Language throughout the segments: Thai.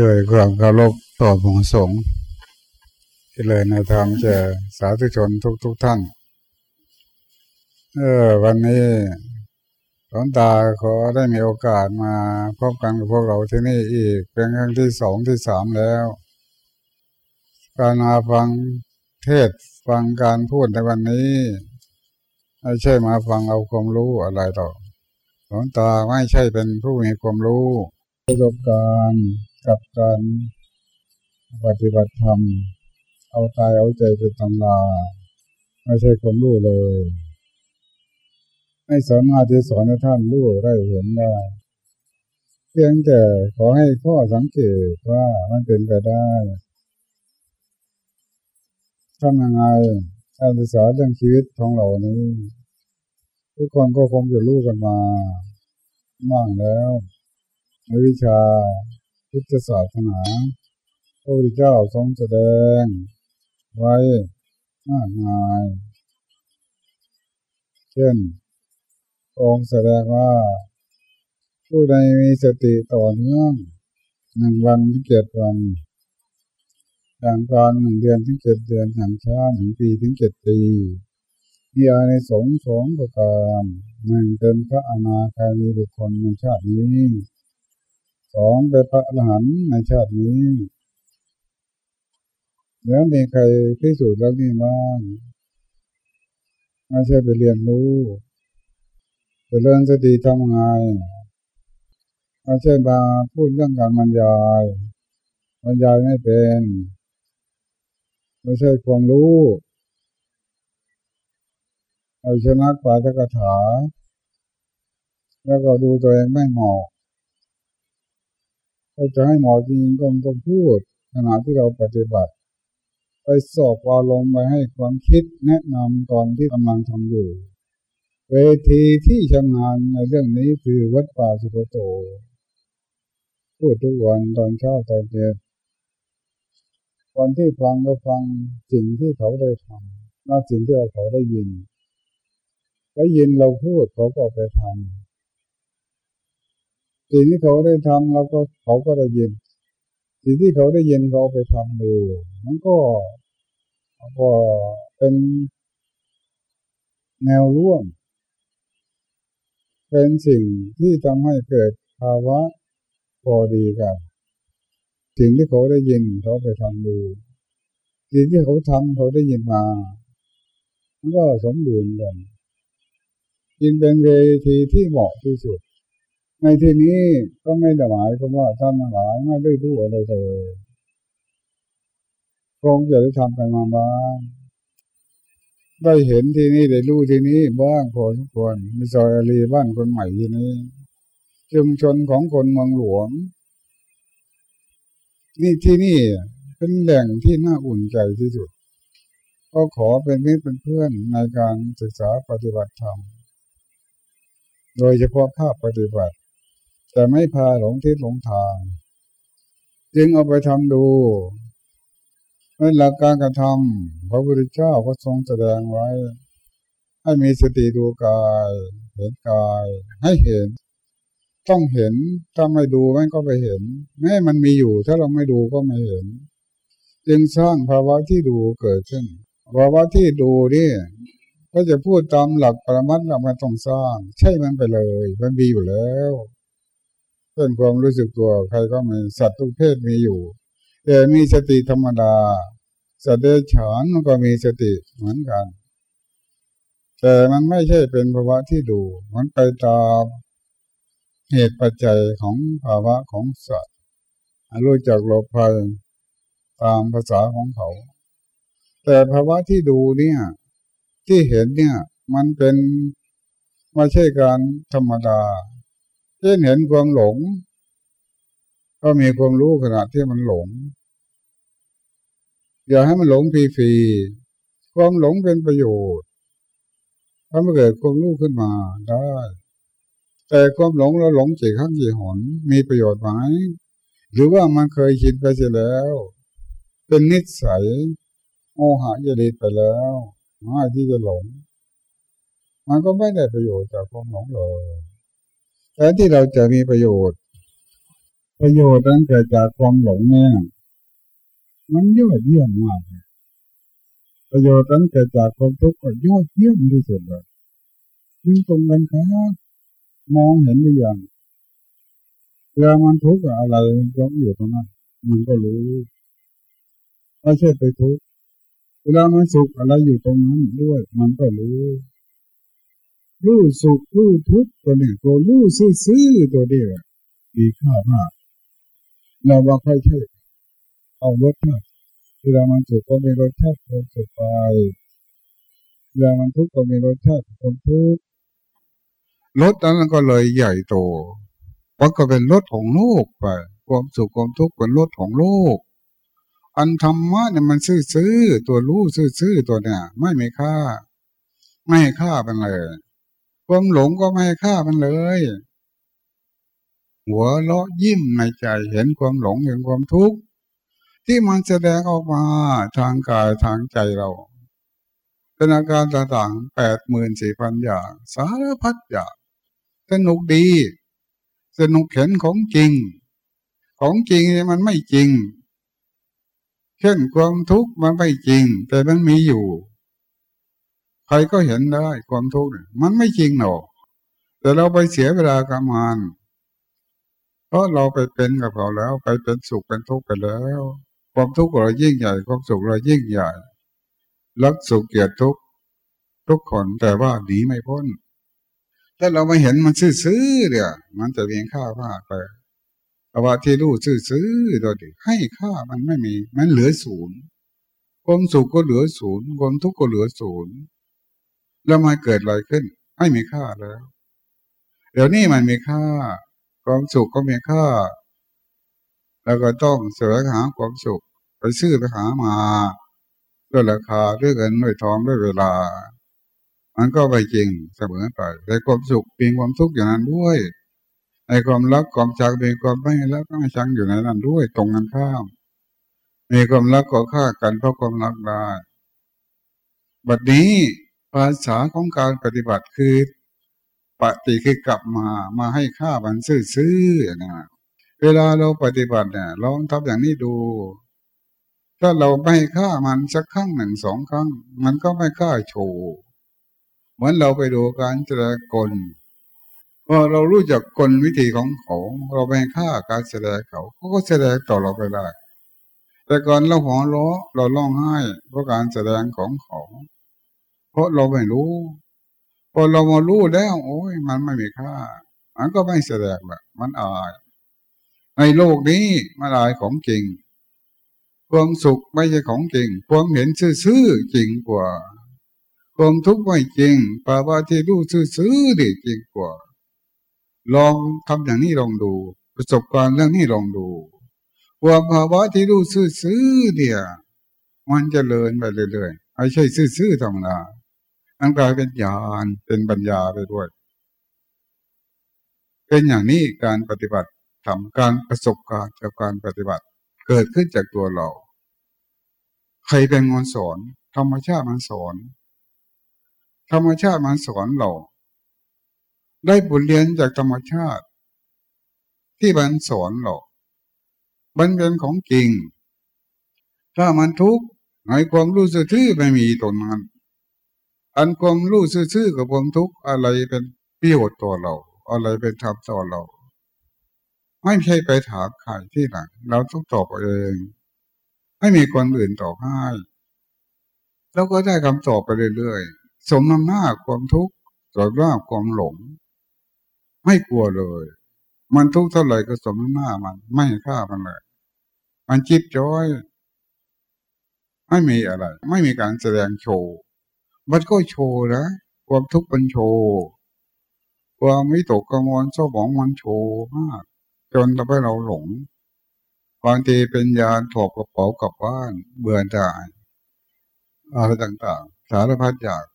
ด้วยความเคารพต่อพระสงฆ์ที่เลยในธรรมจะสาธุชนทุกทุกท่าน เออวันนี้หลวงตาขอได้มีโอกาสมาพบกันกับพวกเราที่นี่อีก เป็นครั้งที่สองที่สามแล้ว การมาฟังเทศฟังการพูดในวันนี้ไม่ใช่มาฟังเอาความรู้อะไรต่อหลวงตาไม่ใช่เป็นผู้มีความรู้ประสบการณ์ กับการปฏิบัติธรรม เอาตายเอาใจเป็นตำราไม่ใช่ความรู้เลย ไม่สามารถที่สอนให้ท่านรู้ได้เห็นได้ เพียงแต่ขอให้ข้อสังเกตว่ามันเป็นไปได้ทำยังไงการศึกษาเรื่องชีวิตของเรานี้ทุกคนก็คงจะรู้กันมาบ้างแล้วในวิชา พุทธศาสนาพระพุทธเจ้าทรงแสดง ไว้มากมาย เช่นองค์แสดงว่า ผู้ใดมีสติต่อเนื่องหนึ่งวันถึงเจ็ดวันอย่างการหนึ่งเดือนถึงเจ็ดเดือนอย่างชาติหนึ่งปีถึงเจ็ดปีมีอาในสงสองประการหนึ่งเป็นพระอนาคามีบุคคลในชาตินี้ สองเป็นพระอรหันต์ในชาตินี้ แล้วมีใครพิสูจน์แล้วนี่บ้างไม่ใช่ไปเรียนรู้ไปเรียนสติทำไงไม่ใช่มาพูดเรื่องการบรรยายบรรยายไม่เป็นไม่ใช่ความรู้เอาชนะปาตกถา แล้วก็ดูตัวเองไม่เหมาะ ก็จะให้หมอจริงก็ต้องพูดขณะที่เราปฏิบัติ ไปสอบอารมณ์ไปให้ความคิดแนะนำตอนที่กำลังทำอยู่ เวทีที่ชำนาญในเรื่องนี้คือวัดป่าสุโขโต พูดทุกวันตอนเช้าตอนเย็นวันที่ฟังก็ฟังสิ่งที่เขาได้ทำน่าสิ่งที่เราเขาได้ยินได้ยินเราพูดเขาก็ไปทำ สิ่งที่เขาได้ทำเราก็เขาก็ได้ยิน สิ่งที่เขาได้ยินเขาไปทำดูมันก็ก็เป็นแนวร่วม เป็นสิ่งที่ทำให้เกิดภาวะพอดีกัน สิ่งที่เขาได้ยินเขาไปทำดู สิ่งที่เขาทำเขาได้ยินมา มันก็สมบูรณ์กันจึงเป็นเวทีที่เหมาะที่สุด ในที่นี้ก็ไม่ได้หมายความว่าท่านหลายไม่ได้รู้อะไรเลยคงจะได้ทำกันมาบ้างได้เห็นที่นี่ได้รู้ที่นี้บ้างพอทุกคนมีซอยอารีบ้านคนใหม่ที่นี้ชุมชนของคนเมืองหลวง นี่ที่นี่เป็นแหล่งที่น่าอุ่นใจที่สุด ก็ขอเป็นมิตรเป็นเพื่อนในการศึกษาปฏิบัติธรรมโดยเฉพาะภาพปฏิบัติ แต่ไม่พาหลงทิศหลงทาง จึงเอาไปทำดูในหลักการกระทำพระพุทธเจ้าก็ทรงแสดงไว้ ให้มีสติดูกาย เห็นกาย ให้เห็น ต้องเห็นถ้าไม่ดูมันก็ไปเห็น แม้มันมีอยู่ ถ้าเราไม่ดูก็ไม่เห็น จึงสร้างภาวะที่ดูเกิดขึ้นภาวะที่ดูนี่ก็จะพูดตามหลักปรมัตถ์เราไม่ต้องสร้าง ใช่มันไปเลย มันมีอยู่แล้ว เป็นความรู้สึกตัวใครก็มีสัตว์ทุกเพศมีอยู่ แต่มีสติธรรมดาสัตว์เดรัจฉานมันก็มีสติเหมือนกัน แต่มันไม่ใช่เป็นภาวะที่ดู มันไปตามเหตุปัจจัยของภาวะของสัตว์รู้จักหลบภัยตามภาษาของเขา แต่ภาวะที่ดูเนี่ย ที่เห็นเนี่ย มันเป็นไม่ใช่การธรรมดา เช่นเห็นความหลง ก็มีความรู้ขณะที่มันหลง อย่าให้มันหลงฟรีๆความหลงเป็นประโยชน์ถ้ามันเกิดความรู้ขึ้นมาได้ แต่ความหลงแล้วหลงกี่ครั้งกี่หนมีประโยชน์ไหมหรือว่ามันเคยชินไปเสียแล้ว เป็นนิสัยโมหะยดิตไปแล้วง่ายที่จะหลง มันก็ไม่ได้ประโยชน์จากความหลงเลย แต่ที่เราจะมีประโยชน์ ประโยชน์นั้นเกิดจากความหลงเนี่ยมันยอดเยี่ยมมากประโยชน์นั้นเกิดจากความทุกข์ก็ยอดเยี่ยมที่สุดเลยคือตรงกันครับมองเห็นหรือยังเวลามันทุกข์อะไรย้อมอยู่ตรงนั้นมันก็รู้ไม่ใช่ไปทุกข์เวลามันสุขอะไรอยู่ตรงนั้นด้วย มันก็รู้ รู้สุขรู้ทุกข์ตัวนี้ตัวรู้ซื่อตัวเดียวมีค่ามากเราว่าค่อยใช่เอารสชาติเวลามันสุขก็มีรสชาติความสุขไปเวลามันทุกข์ก็มีรสชาติความทุกข์รสนั้นก็เลยใหญ่โตเพราะก็เป็นรสของโลกไปความสุขความทุกข์เป็นรสของโลก อันธรรมะเนี่ยมันซื่อๆตัวรู้ซื่อๆตัวเนี่ย ไม่มีค่า ไม่ให้ค่าเป็นเลย ความหลงก็ไม่ให้ค่ามันเลย หัวเราะยิ้มในใจเห็นความหลงเห็นความทุกข์ที่มันแสดงออกมาทางกายทางใจเราเป็นอาการต่างๆแปดหมื่นสี่พันอย่าง สารพัดอย่างสนุกดี สนุกเห็นของจริง ของจริงมันไม่จริง เช่นความทุกข์มันไม่จริง แต่มันมีอยู่ ใครก็เห็นได้ความทุกข์มันไม่จริงหรอกแต่เราไปเสียเวลากับมันเพราะเราไปเป็นกับเขาแล้ว ไปเป็นสุขเป็นทุกข์ไปแล้ว ความทุกข์เรายิ่งใหญ่ความสุขเรายิ่งใหญ่รักสุขเกียรติทุกข์ทุกคนแต่ว่าหนีไม่พ้นถ้าเราไม่เห็นมันซื่อๆเนี่ยมันจะเวียงค่ามากไปภาวะที่รู้ซื่อๆตัวเดียให้ค่ามันไม่มี มันเหลือศูนย์ความสุขก็เหลือศูนย์ความทุกข์ก็เหลือศูนย์ แล้วมาเกิดอะไรขึ้นไม่มีค่าแล้ว เดี๋ยวนี้มันมีค่า ความสุขก็มีค่า แล้วก็ต้องเสวงหาความสุข ไปซื้อไปหามาด้วยราคาด้วยเงินด้วยทองด้วยเวลา มันก็ไปจริงเสมอไปในความสุขเป็นความทุกข์อย่างนั้นด้วยในความรักความชังเป็นความไม่รักไม่ชังอยู่ในนั้นด้วยตรงกันข้ามมีความรักก็ฆ่ากันเพราะความรักได้บัดนี้ ภาษาของการปฏิบัติคือปฏิคือกลับมามาให้ค่ามันซื่อๆอย่างนั้เวลาเราปฏิบัติเนี่ยลองทำอย่างนี้ดู ถ้าเราไม่ฆ่ามันสักครั้งหนึ่งสองครั้ง มันก็ไม่กล้าโชว์เหมือนเราไปดูการแสดงกลพอเรารู้จักกลวิธีของเขาเราไม่ฆ่าการแสดงเขาเขาก็แสดงต่อเราไปได้แต่ก่อนเราหัวเราะเราร้องไห้เพราะการแสดงของเขา เพราะเราไม่รู้ พอเรามารู้แล้ว โอ้ยมันไม่มีค่า มันก็ไม่แสดงแบบมันอาย ในโลกนี้มาลายของจริง ความสุขไม่ใช่ของจริง ความเห็นซื่อจริงกว่า ความทุกข์ไม่จริงภาวะที่รู้ซื่อๆดีจริงกว่า ลองทำอย่างนี้ลองดู ประสบการณ์เรื่องนี้ลองดูความภาวะที่รู้ซื่อๆเนี่ยมันจะเลินไปเรื่อยๆไม่ใช่ซื่อๆธรรมดา อันกลายเป็นญาณเป็นปัญญาไปด้วย เป็นอย่างนี้การปฏิบัติทำการประสบการณ์จากการปฏิบัติ เกิดขึ้นจากตัวเรา ใครเป็นคนสอนธรรมชาติมันสอน ธรรมชาติมันสอนเรา ได้บทเรียนจากธรรมชาติ ที่มันสอนเราบันเป็นของจริง ถ้ามันทุกข์ในความรู้สึกที่ไม่มีตรงนั้น อันความรู้ซื่อกับความทุกข์อะไรเป็นประโยชน์ต่อเรา อะไรเป็นธรรมต่อเรา ไม่ใช่ไปถามใครที่ไหนเราต้องตอบเองไม่มีคนอื่นตอบให้แล้วก็ได้คำตอบไปเรื่อยๆสมน้ำหน้าความทุกข์สมน้ำหน้าความหลง ไม่กลัวเลย มันทุกข์เท่าไหร่ก็สมน้ำหน้ามัน ไม่ฆ่ามันเลย มันจิบจ้อย ไม่มีอะไร ไม่มีการแสดงโชว์ มันก็โชว์นะ ความทุกข์มันโชว์ ความไม่ตกกังวลเศร้าหมองมันโชว์มาก จนทำให้เราหลงบางทีเป็นยานถกกระเป๋ากลับบ้านเบื่อได้อะไรต่างๆ สารพัดอยาก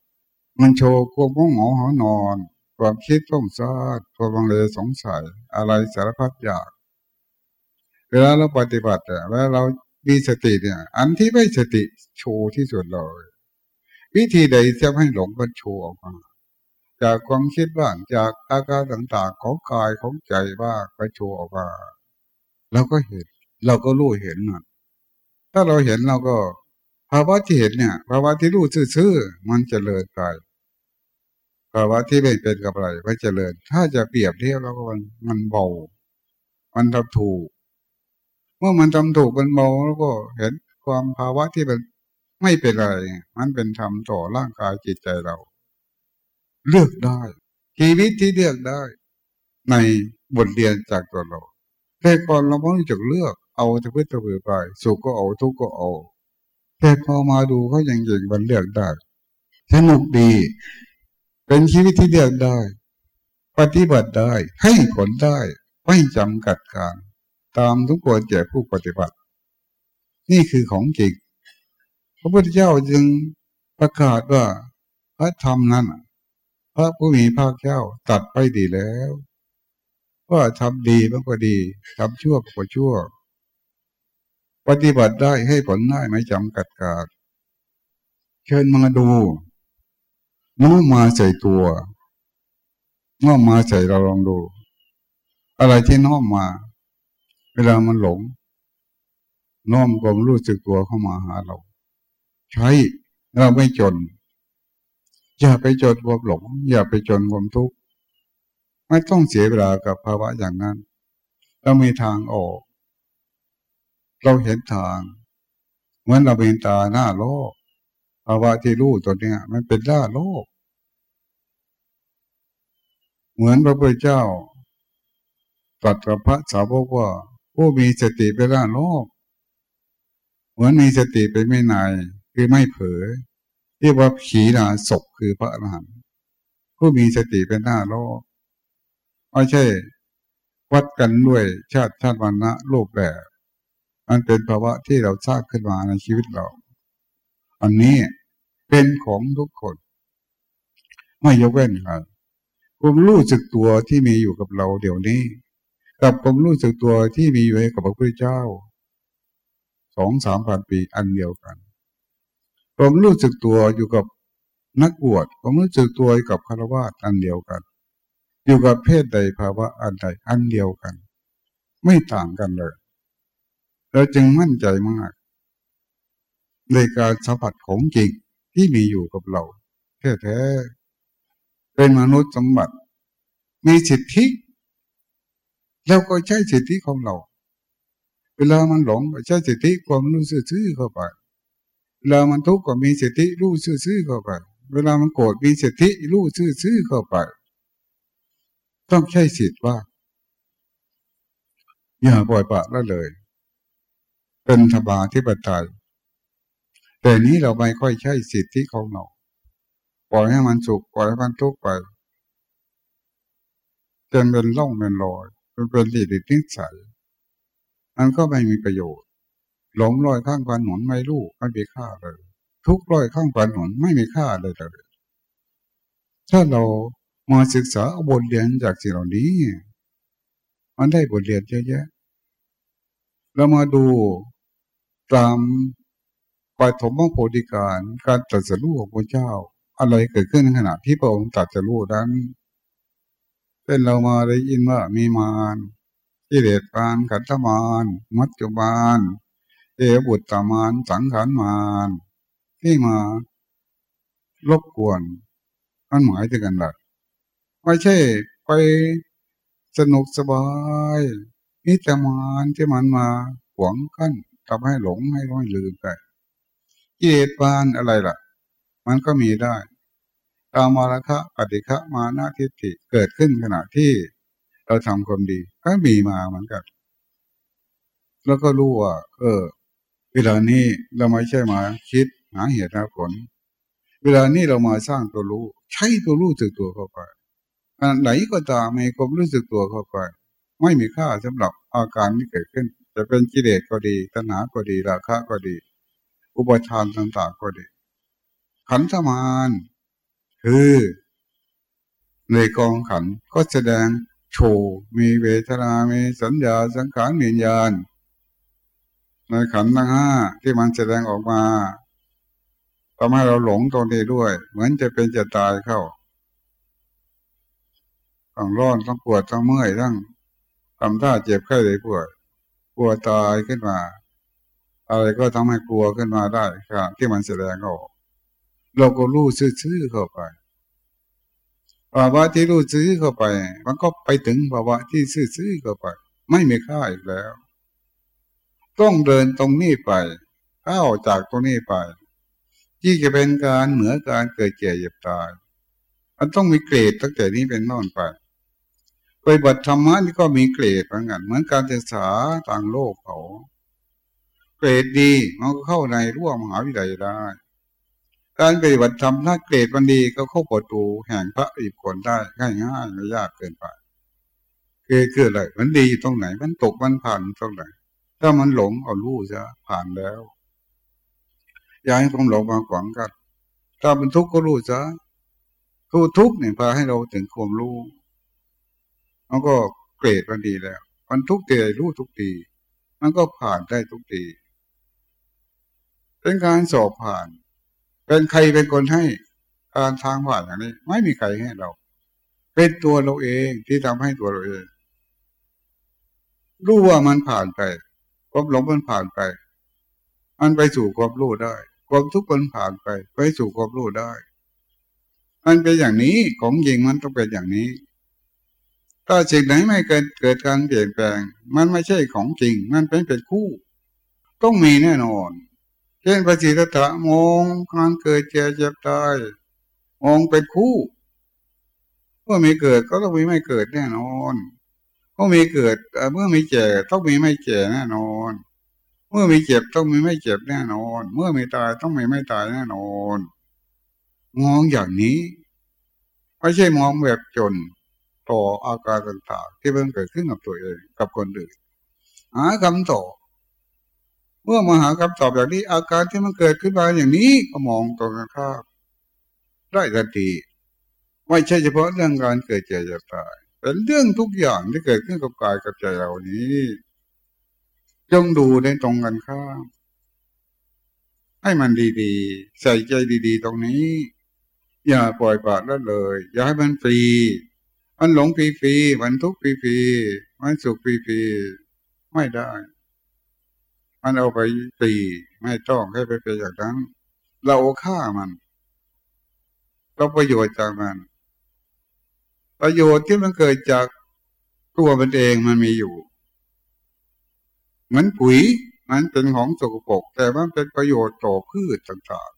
มันโชว์ควบมุ่งหมอหอนอน ความคิดต้มซาดความบังเลสงสัย อะไรสารพัดอยากเวลาเราปฏิบัติเวลาเรามีสติเนี่ย อันที่ไม่สติโชว์ที่สุดเลย วิธีใดจะให้หลงก็โชว์ออกมาจากความคิดบ้างจากอาการต่างๆของกายของใจบ้างไปโชว์ออกมาเราก็เห็น เราก็รู้เห็นน่ะถ้าเราเห็นเราก็ภาวะที่เห็นเนี่ยภาวะที่รู้ซื่อๆมันจเจริญไปภาวะที่ไม่เป็นกับอะไรก็เจริญ ถ้าจะเปรียบเทียบแล้วก็มันมันเบา มันทำถูก เมื่อมันทำถูกมันเบาแล้วก็เห็นความภาวะที่มัน ไม่เป็นไร มันเป็นธรรมต่อร่างกายจิตใจเรา เลือกได้ชีวิตที่เลือกได้ ในบทเรียนจากตัวเราแต่ก่อนเราไม่รู้จักเลือกเอาแต่พื่อตะเบือไปสุขก็เอาทุกข์ก็เอา แต่พอมาดูเขาอย่างๆมันเลือกได้สนุกดี เป็นชีวิตที่เลือกได้ ปฏิบัติได้ให้ผลได้ไม่จำกัดการ ตามทุกคนแก่ผู้ปฏิบัติ นี่คือของจริง ระพุทธเจ้าจึงประกาศว่าพระธรรมนั้นพระผู้มีพระเจ้าตัดไปดีแล้วว่าทำดีมันก็ดีทำชั่วก็ชั่ว ปฏิบัติได้ให้ผลได้ไม่จำกัดการเชิญมาดูน้อมมาใส่ตัวน้อมมาใส่เราลองดู อะไรที่น้อมมา เวลามันหลง น้อมความรู้สึกตัวเข้ามาหาเรา ใช้เราไม่จน อย่าไปจนความหลง อย่าไปจนความทุกข์ไม่ต้องเสียเวลากับภาวะอย่างนั้น เรามีทางออก เราเห็นทางเหมือนเราเป็นตาหน้าโลกภาวะที่รู้ตัวเนี้ย มันเป็นหน้าโลก เหมือนพระพุทธเจ้าตรัสกับพระสาวกว่าผู้มีสติเป็นหน้าโลก เหมือนมีสติเป็นไม่นาย คือไม่เผลอที่ว่าขีนาศกคือพระอรหันต์ผู้มีสติเป็นหน้าโลกไม่ใช่ วัดกันด้วยชาติชาติวันนะรูปแบบมันเป็นภาวะที่เราสร้างขึ้นมาในชีวิตเรา อันนี้เป็นของทุกคน ไม่ยกเว้นใครผมรู้สึกตัวที่มีอยู่กับเราเดี๋ยวนี้ กับผมรู้สึกตัวที่มีอยู่กับพระพุทธเจ้าสองสามพันปีอันเดียวกัน ผมรู้สึกตัวอยู่กับนักบวชผมรู้สึกตัวกับคารวะอันเดียวกัน อยู่กับเพศใดภาวะอันใดอันเดียวกัน ไม่ต่างกันเลยเราจึงมั่นใจมาก ในการสัมผัสของจริงที่มีอยู่กับเราแท้ๆเป็นมนุษย์สมบัติ มีสิทธิแล้วก็ใช้สิทธิของเรา เวลามันหลงใช้สิทธิความรู้สึกซื่อเข้าไป เวลามันทุกข์ก็มีสิทธิรู้ซื่อเข้าไป เวลามันโกรธมีสิทธิรู้ซื่อเข้าไป ต้องใช้สิทธิ์ว่า อย่าปล่อยปละละเลย เป็นธบาที่ปไตยแต่นี้เราไม่ค่อยใช้สิทธิของเราปล่อยให้มันสุขปล่อยให้มันทุกข์ไปจนเป็นล่องเป็นลอยเป็นเป็นดีดินิสัยมันก็ไม่มีประโยชน์ หลงลอยข้างพันหนไม่รู้ไม่มีค่าเลย ทุกลอยข้างพันหนไม่มีค่าเลยเลยถ้าเรามาศึกษาบทเรียนจากสิ่งเหล่านี้ มันได้บทเรียนเยอะแยะเรามาดูตามปฐมโพธิการการตัดสรู้ของพระเจ้า อะไรเกิดขึ้นในขณะที่พระองค์ตัดสรู้นั้นเป็นเรามาได้ยินว่ามีมารกิเลสปานขันธมารมัจจุบาน เอบุตตมารสังขารมารที่มารบกวนมันหมายถึงกันหละไม่ใช่ไปสนุกสบายนี่แต่มานที่มันมาหวงกั้นทำให้หลงให้ร้อยลืมไปเกียรติบานอะไรล่ะ มันก็มีได้ตามมาระคะปฏิฆะมานาทิฏฐิเกิดขึ้นขณะที่เราทำความดี ก็มีมาเหมือนกัน แล้วก็รู้ว่า เออ เวลานี้เราไม่ใช่มาคิดหาเหตุหาผล เวลานี้เรามาสร้างตัวรู้ ใช้ตัวรู้สึกตัวเข้าไปไหนก็ตามมีความรู้สึกตัวเข้าไป ไม่มีค่าสำหรับอาการที่เกิดขึ้น จะเป็นกิเลสก็ดีตัณหาก็ดีราคะก็ดี อุปทานต่างๆก็ดี ขันธมานคือในกองขันก็แสดงโชว์มีเวทนา มีสัญญาสังขารมีญาณ ในขันทั้งห้าที่มันแสดงออกมาทำให้เราหลงตรงนี้ด้วย เหมือนจะเป็นจะตายเข้าต้องร้อนต้องปวดต้องเมื่อยต้องทำท่าเจ็บไข้เลยปวดกลัวตายขึ้นมา อะไรก็ทำให้กลัวขึ้นมาได้ครับที่มันแสดงออก เราก็รู้ซื่อๆเข้าไปภาวะที่รู้ซื่อเข้าไป มันก็ไปถึงภาวะที่ซื่อๆเข้าไป ไม่มีค่าอีกแล้ว ต้องเดินตรงนี้ไปก้าวจากตรงนี้ไป ที่จะเป็นการเหนือการเกิดเจ็บเจ็บตาย มันต้องมีเกรดตั้งแต่นี้เป็นต้นไปปฏิบัติธรรมะนี่ก็มีเกรดเหมือนกันเหมือนการศึกษาต่างโลกเขา เกรดดีมันก็เข้าในร่วมมหาวิทยาลัยได้ การปฏิบัติธรรมถ้าเกรดมันดีก็เข้าประตูแห่งพระอีกคนได้ง่ายง่ายไม่ยากเกินไปคือคืออะไรมันดีตรงไหน มันตกมันผ่านตรงไหน ถ้ามันหลงเอารู้ซะผ่านแล้ว อย่าให้ความหลงมาขวางกัน ถ้าเป็นทุกข์ก็รู้ซะทุกทุกเนี่ยพาให้เราถึงความรู้มันก็เกรดมันดีแล้ว มันทุกตีรู้ทุกตีมันก็ผ่านได้ทุกตีเป็นการสอบผ่าน เป็นใครเป็นคนให้การทางผ่านอย่างนี้ ไม่มีใครให้เรา เป็นตัวเราเองที่ทำให้ตัวเราเองรู้ว่ามันผ่านไป ความหลงมันผ่านไป มันไปสู่ความรู้ได้ ความทุกข์มันผ่านไป ไปสู่ความรู้ได้ มันเป็นอย่างนี้ของจริงมันต้องเป็นอย่างนี้ ถ้าสิ่งไหนไม่เกิดเกิดการเปลี่ยนแปลง มันไม่ใช่ของจริง มันเป็นเป็นคู่ ต้องมีแน่นอนเช่นพระสิทธัตถะมองการเกิดเจ็บเจ็บตายมองเป็นคู่ เมื่อมีเกิดก็ต้องมีไม่เกิดแน่นอน เมื่อมีเกิดเมื่อมีเจ็บต้องมีไม่เจ็บแน่นอน เมื่อมีเจ็บต้องมีไม่เจ็บแน่นอน เมื่อมีตายต้องมีไม่ตายแน่นอนมองอย่างนี้ไม่ใช่มองแบบจนต่ออาการต่างๆ ที่มันเกิดขึ้นกับตัวเองกับคนอื่นหาคำตอบเมื่อมาหาคำตอบอย่างนี้ อาการที่มันเกิดขึ้นมาอย่างนี้ก็มองตรงกันข้ามได้ทันทีไม่ใช่เฉพาะเรื่องการเกิดเจ็บตาย เป็นเรื่องทุกอย่างที่เกิดขึ้นกับกายกับใจเรานี้จงดูในตรงกันข้ามให้มันดีๆ ใส่ใจดี ๆ ตรงนี้ อย่าปล่อยปละละเลย อย่าให้มันฟรี มันหลงฟรีๆมันทุกข์ฟรีๆมันสุขฟรีๆไม่ได้ มันเอาไปตีไม่ต้องให้ไปเป็นอย่างนั้นเราฆ่ามัน เราประโยชน์จากมัน ประโยชน์ที่มันเกิดจากตัวมันเองมันมีอยู่ เหมือนปุ๋ยมันเป็นของสกปรกแต่มันเป็นประโยชน์ต่อพืชต่าง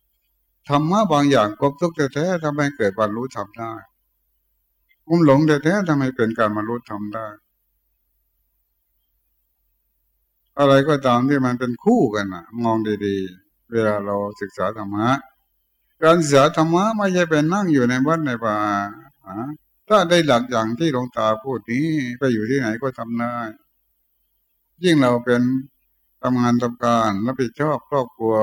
ๆธรรมะบางอย่างกบทุกแท้ๆทำให้เกิดบรรลุธรรมได้ผมหลงแท้ๆทำไมเป็นการมนุษย์ทำได้ อะไรก็ตามที่มันเป็นคู่กันนะมองดีๆ เวลาเราศึกษาธรรมะการศึกษาธรรมะไม่ใช่เป็นนั่งอยู่ในวัดในป่า ถ้าได้หลักอย่างที่หลวงตาพูดนี้ไปอยู่ที่ไหนก็ทำได้ยิ่งเราเป็นทำงานทำการรับผิดชอบครอบครัว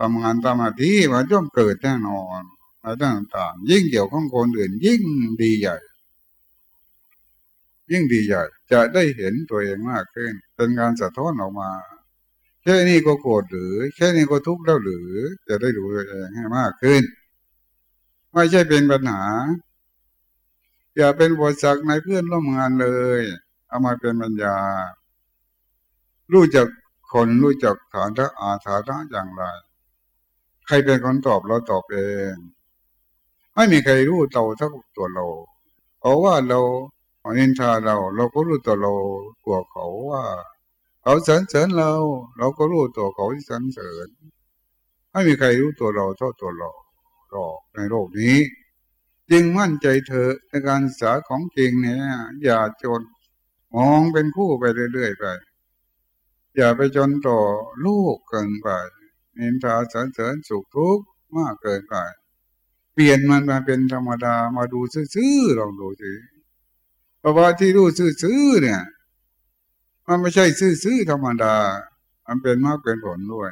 ทำงานตามหน้าที่มันย่อมเกิดแน่นอนอะไรต่างๆยิ่งเกี่ยวข้องคนอื่น ยิ่งดีใหญ่ ยิ่งดีใหญ่ จะได้เห็นตัวเองมากขึ้น เป็นการสะท้อนออกมาแค่นี้ก็โกรธหรือ แค่นี้ก็ทุกข์แล้วหรือ จะได้ดูตัวเองให้มากขึ้น ไม่ใช่เป็นปัญหา อย่าเป็นบทสักในเพื่อนร่วมงานเลย เอามาเป็นปัญญา รู้จักคนรู้จักฐานะอาฐานะอย่างไร ใครเป็นคนตอบเราตอบเอง ไม่มีใครรู้เตาเท่าตัวเราเพราะว่าเราเนินทาเรา เราก็รู้ตัวเราตัวเขาว่า เขาสรรเสริญเรา เราก็รู้ตัวเขาที่สรรเสริญไม่มีใครรู้ตัวเราเท่าตัวเราหรอกในโลกนี้ จึงมั่นใจเถอในการศึกษาของจริงเนี่ย อย่าจนมองเป็นคู่ไปเรื่อยๆไป อย่าไปจนต่อลูกเกินไปเนินทาสรรเสริญสุขทุกข์มากเกินไป เปลี่ยนมันมาเป็นธรรมดามาดูซื่อๆลองดูสิเพราะว่าที่รู้ซื่อๆเนี่ย มันไม่ใช่ซื่อๆธรรมดา มันเป็นมากเป็นผลด้วย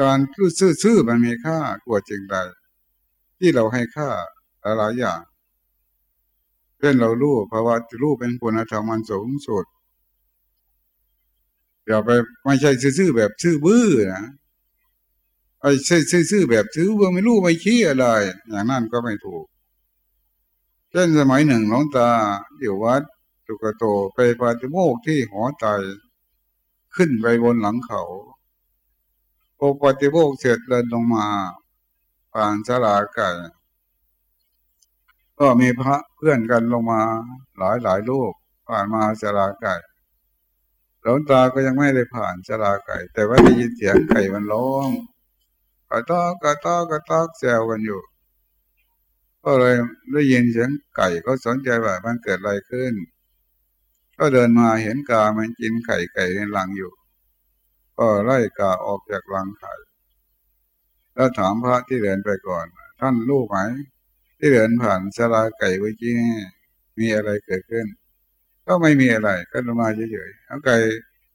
การรู้ซื่อๆมันมีค่ากว่าจริงใดที่เราให้ค่า หลายอย่างเช่นเรารู้เพราะว่ารู้เป็นคุณธรรมมันสูงสุดอย่าไปไม่ใช่ซื่อแบบซื่อบื้อนะไอ้ซื่อแบบถือว่าไม่รู้ไม่ชี้อะไร อย่างนั้นก็ไม่ถูก เช่นสมัยหนึ่งหลวงตาอยู่วัดสุกโตไปปฏิโมกที่หอใจขึ้นไปบนหลังเขาพอปฏิโมกเสร็จเดินลงมาผ่านสลาไก่ ก็มีพระเพื่อนกันลงมาหลายหลายลูกผ่านมาสลาไก่หลวงตาก็ยังไม่ได้ผ่านสลาไก่ แต่ว่าได้ยินเสียงไก่มันร้องกระตอกกระตอกกระตอกแซวกันอยู่ ก็เลยได้ยินเสียงไก่ก็สนใจว่ามันเกิดอะไรขึ้น ก็เดินมาเห็นกามันกินไข่ไก่ในรังอยู่ ก็ไล่กาออกจากรังไข่แล้วถามพระที่เดินไปก่อน ท่านรู้ไหม ที่เดินผ่านสลาไก่เมื่อกี้มีอะไรเกิดขึ้น ก็ไม่มีอะไรก็มาเฉยๆเอาไก่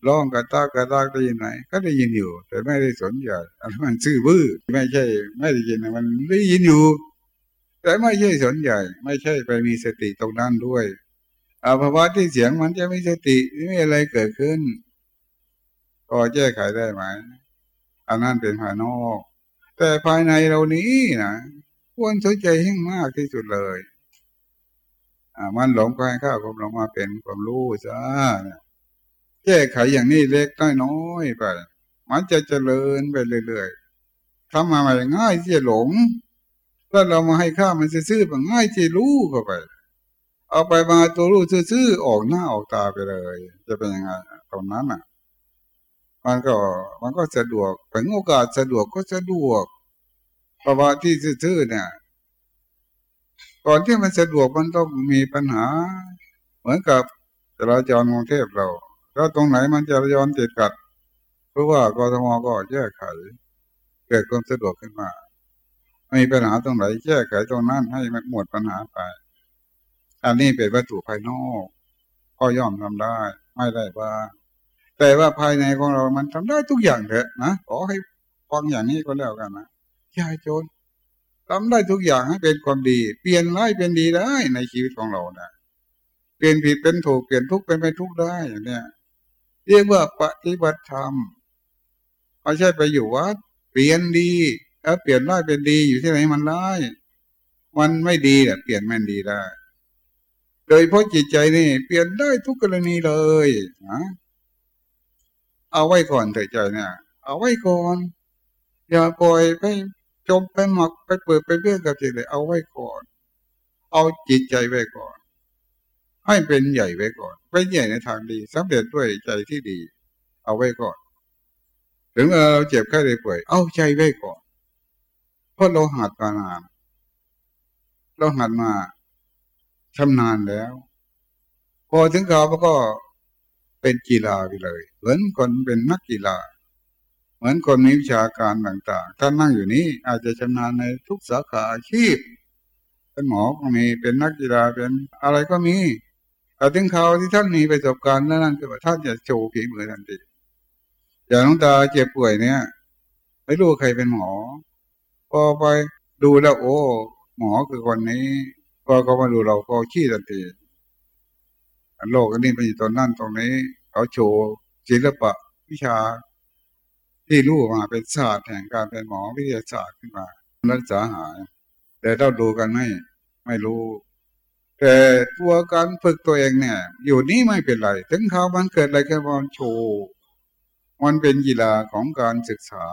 ร้องกระตากกระตากได้ยินไหมก็ได้ยินอยู่ แต่ไม่ได้สนใจมันซื่อบื้อไม่ใช่ ไม่ได้ยินมันได้ยินอยู่ แต่ไม่ใช่สนใจไม่ใช่ไปมีสติตรงนั้นด้วยอาภาวะที่เสียงมันจะไม่สติไม่มีอะไรเกิดขึ้นก็แก้ไขได้ไหมอันนั้นเป็นภายนอก แต่ภายในเรานี้นะ ควรสนใจให้มากที่สุดเลย อ่า มันหลงก็ให้ข้าวความหลงมาเป็นความรู้ซะเนี่ยแก้ไขอย่างนี้เล็กน้อยไป มันจะเจริญไปเรื่อยๆทำมาใหม่ง่ายที่จะหลง ถ้าเรามาให้ข้ามันซื่อๆมันง่ายที่รู้เข้าไป เอาไปมาตัวรู้ซื่อๆออกหน้าออกตาไปเลย จะเป็นยังไงตรงนั้นอะ มันก็มันก็สะดวกเป็นโอกาสสะดวกก็สะดวก ภาวะที่ซื่อๆเนี่ยก่อนที่มันสะดวกมันต้องมีปัญหา เหมือนกับจราจรกรุงเทพเราถ้าตรงไหนมันจราจรติดกัดเพราะว่ากรทมก็แก้ไข เกิดความสะดวกขึ้นมามีปัญหาตรงไหนแก้ไขตรงนั้นให้มันหมดปัญหาไป อันนี้เป็นวัตถุภายนอก ก็ย่อมทำได้ ไม่ได้บ้าแต่ว่าภายในของเรามันทำได้ทุกอย่างเถอะนะขอให้ฟังอย่างนี้ก็แล้วกันนะ ยายโจนทำได้ทุกอย่างให้เป็นความดี เปลี่ยนร้ายเป็นดีได้ในชีวิตของเรานะเปลี่ยนผิดเป็นถูกเปลี่ยนทุกเป็นไม่ทุกได้อย่างเนี้ยเรียกว่าปฏิบัติธรรมไม่ใช่ไปอยู่วัดเปลี่ยนดีแล้วเปลี่ยนร้ายเป็นดีอยู่ที่ไหนมันได้มันไม่ดีแต่เปลี่ยนมันดีได้โดยเพราะจิตใจนี่เปลี่ยนได้ทุกกรณีเลยนะเอาไว้ก่อนเถิดใจเนี่ย เอาไว้ก่อน อย่าปล่อยไป จมไปหมักไปเปิดไปเรื่องกับจิตเลยเอาไว้ก่อน เอาจิตใจไว้ก่อน ให้เป็นใหญ่ไว้ก่อนเป็นใหญ่ในทางดีสำเร็จด้วยใจที่ดี เอาไว้ก่อน ถึงเราเจ็บแค่ได้ป่วย เอาใจไว้ก่อนเพราะเราหัดมานานเราหัดมาชำนาญแล้ว พอถึงเขาก็เป็นกีฬาไปเลย เหมือนคนเป็นนักกีฬา เหมือนคนมีวิชาการต่างๆ ท่านนั่งอยู่นี้อาจจะชำนาญในทุกสาขาอาชีพ เป็นหมอก็มี เป็นนักกีฬา เป็นอะไรก็มี แต่ถึงเขาที่ท่านมีประสบการณ์นั่นคือว่าท่านจะโชว์ฝีมือทันที อย่างน้องตาเจ็บป่วยเนี่ย ไม่รู้ใครเป็นหมอ พอไปดูแล้วโอ้ หมอคือคนนี้ พอเขามาดูเราก็ชี้ทันทีโลกอันนี้เป็นอยู่ตรงนั้นตรงนี้ เขาโชว์ศิลปะวิชา ที่รู้มาเป็นศาสตร์แห่งการเป็นหมอวิทยาศาสตร์ขึ้นมา รักษาหาย แต่เราดูกันไม่ไม่รู้ แต่ตัวการฝึกตัวเองเนี่ย อยู่นี่ไม่เป็นไรถึงเขามันเกิดอะไรแค่วันโชว์มันเป็นกีฬาของการศึกษา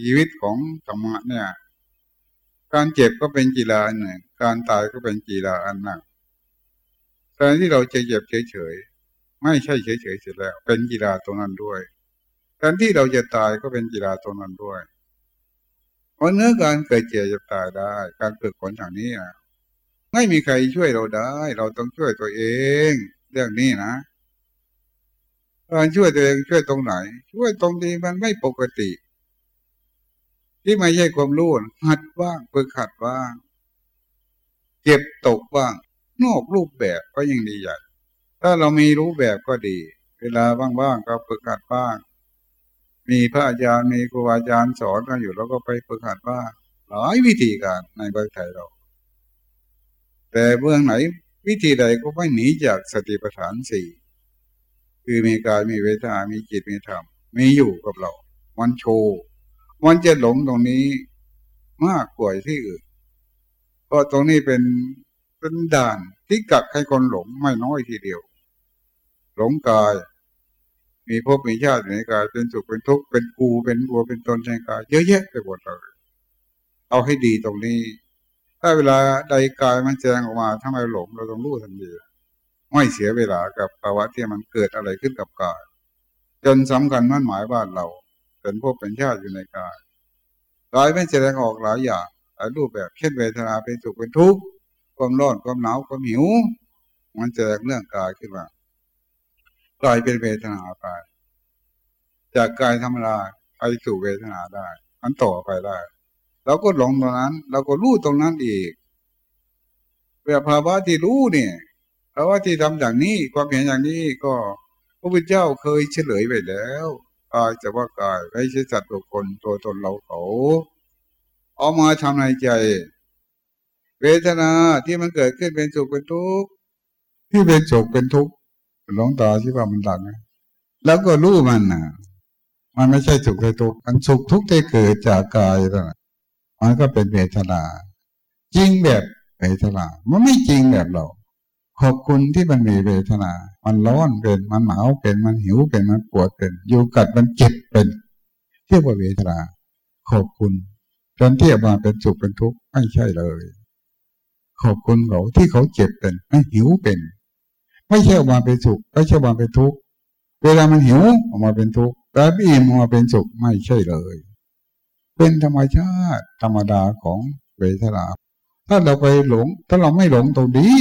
ชีวิตของธรรมะเนี่ย การเจ็บก็เป็นกีฬาหนึ่งการตายก็เป็นกีฬาอันหนึ่งแทนที่เราจะเจ็บเฉยๆไม่ใช่เฉยๆเสร็จแล้ว เป็นกีฬาตรงนั้นด้วย แทนที่เราจะตายก็เป็นกีฬาตรงนั้นด้วยเพราะเนื้อการเกิดเจ็บจะตายได้ การฝึกฝนอย่างนี้นะไม่มีใครช่วยเราได้ เราต้องช่วยตัวเอง เรื่องนี้นะการช่วยตัวเองช่วยตรงไหน ช่วยตรงที่มันไม่ปกติ ที่ไม่ใช่ความรู้หัดบ้างฝึกหัดบ้างเก็บตกบ้าง นอกรูปแบบก็ยังดีใหญ่ ถ้าเรามีรู้แบบก็ดี เวลาบ้างๆก็ฝึกหัดบ้าง มีพระอาจารย์มีครูอาจารย์สอนกันอยู่เราก็ไปฝึกหัดบ้าหลายวิธีการในประเทศไทยเรา แต่เบื้องไหนวิธีใดก็ไม่หนีจากสติปัฏฐานสี่คือมีกายมีเวทนา มีจิตมีธรรมมีอยู่กับเรา มันโชว์มันจะหลงตรงนี้มากกว่าที่อื่นเพราะตรงนี้เป็นเป็นด่านที่กักให้คนหลงไม่น้อยทีเดียว หลงกาย มีภพมีชาติอยู่ในกาย เป็นสุขเป็นทุกข์เป็นกูเป็นวัวเป็นตนในกายเยอะแยะไปหมดเลยเอาให้ดีตรงนี้ ถ้าเวลาใดกายมันแจงออกมาถ้าไมหลงเราต้องรู้ทันทีไม่เสียเวลากับภาวะที่มันเกิดอะไรขึ้นกับกาย จนสำคัญมั่นหมายว่าเรา เป็นพเป็นชาติอยู่ในกายกายไม่แสดงออกหลายอย่างหลายรูปแบบเช่นเวทนาเป็นสุขเป็นทุกข์ความร้อนความหนาวความหิว มันแสดงเรื่องกายขึ้นมา กายเป็นเวทนาไป จากกายธรรมดาไปสู่เวทนาได้มันต่อไปได้เราก็หลงตรงนั้น เราก็รู้ตรงนั้นอีกเวลาภาวะที่รู้เนี่ยภาวะที่ทำอย่างนี้ความเห็นอย่างนี้ก็พระพุทธเจ้าเคยเฉลยไปแล้วกายจะว่ากายไม่ใช่สัตว์บุคคลตัวตนเราเขาเอามาทำในใจ เวทนาที่มันเกิดขึ้นเป็นสุขเป็นทุกข์ที่เป็นสุขเป็นทุกข์ หลงตาที่ว่ามันดังแล้วก็รู้มันนะมันไม่ใช่สุขเป็นทุกข์มันสุขทุกข์ที่เกิดจากกายนะมันก็เป็นเวทนาจริงแบบเวทนา มันไม่จริงแบบเรา ขอบคุณที่มันมีเวทนา มันร้อนเป็น มันหนาวเป็น มันหิวเป็น มันปวดเป็น อยู่กัดมันเจ็บเป็น เทียบว่าเวทนา ขอบคุณ จนเทียบมาเป็นสุขเป็นทุกข์ไม่ใช่เลย ขอบคุณเขาที่เขาเจ็บเป็นไม่หิวเป็น ไม่ใช่ออกมาเป็นสุขไม่ใช่ออกมาเป็นทุกข์เวลามันหิวออกมาเป็นทุกข์แต่อิ่มออกมาเป็นสุขไม่ใช่เลย เป็นธรรมชาติธรรมดาของเวทนาถ้าเราไปหลง ถ้าเราไม่หลงตรงนี้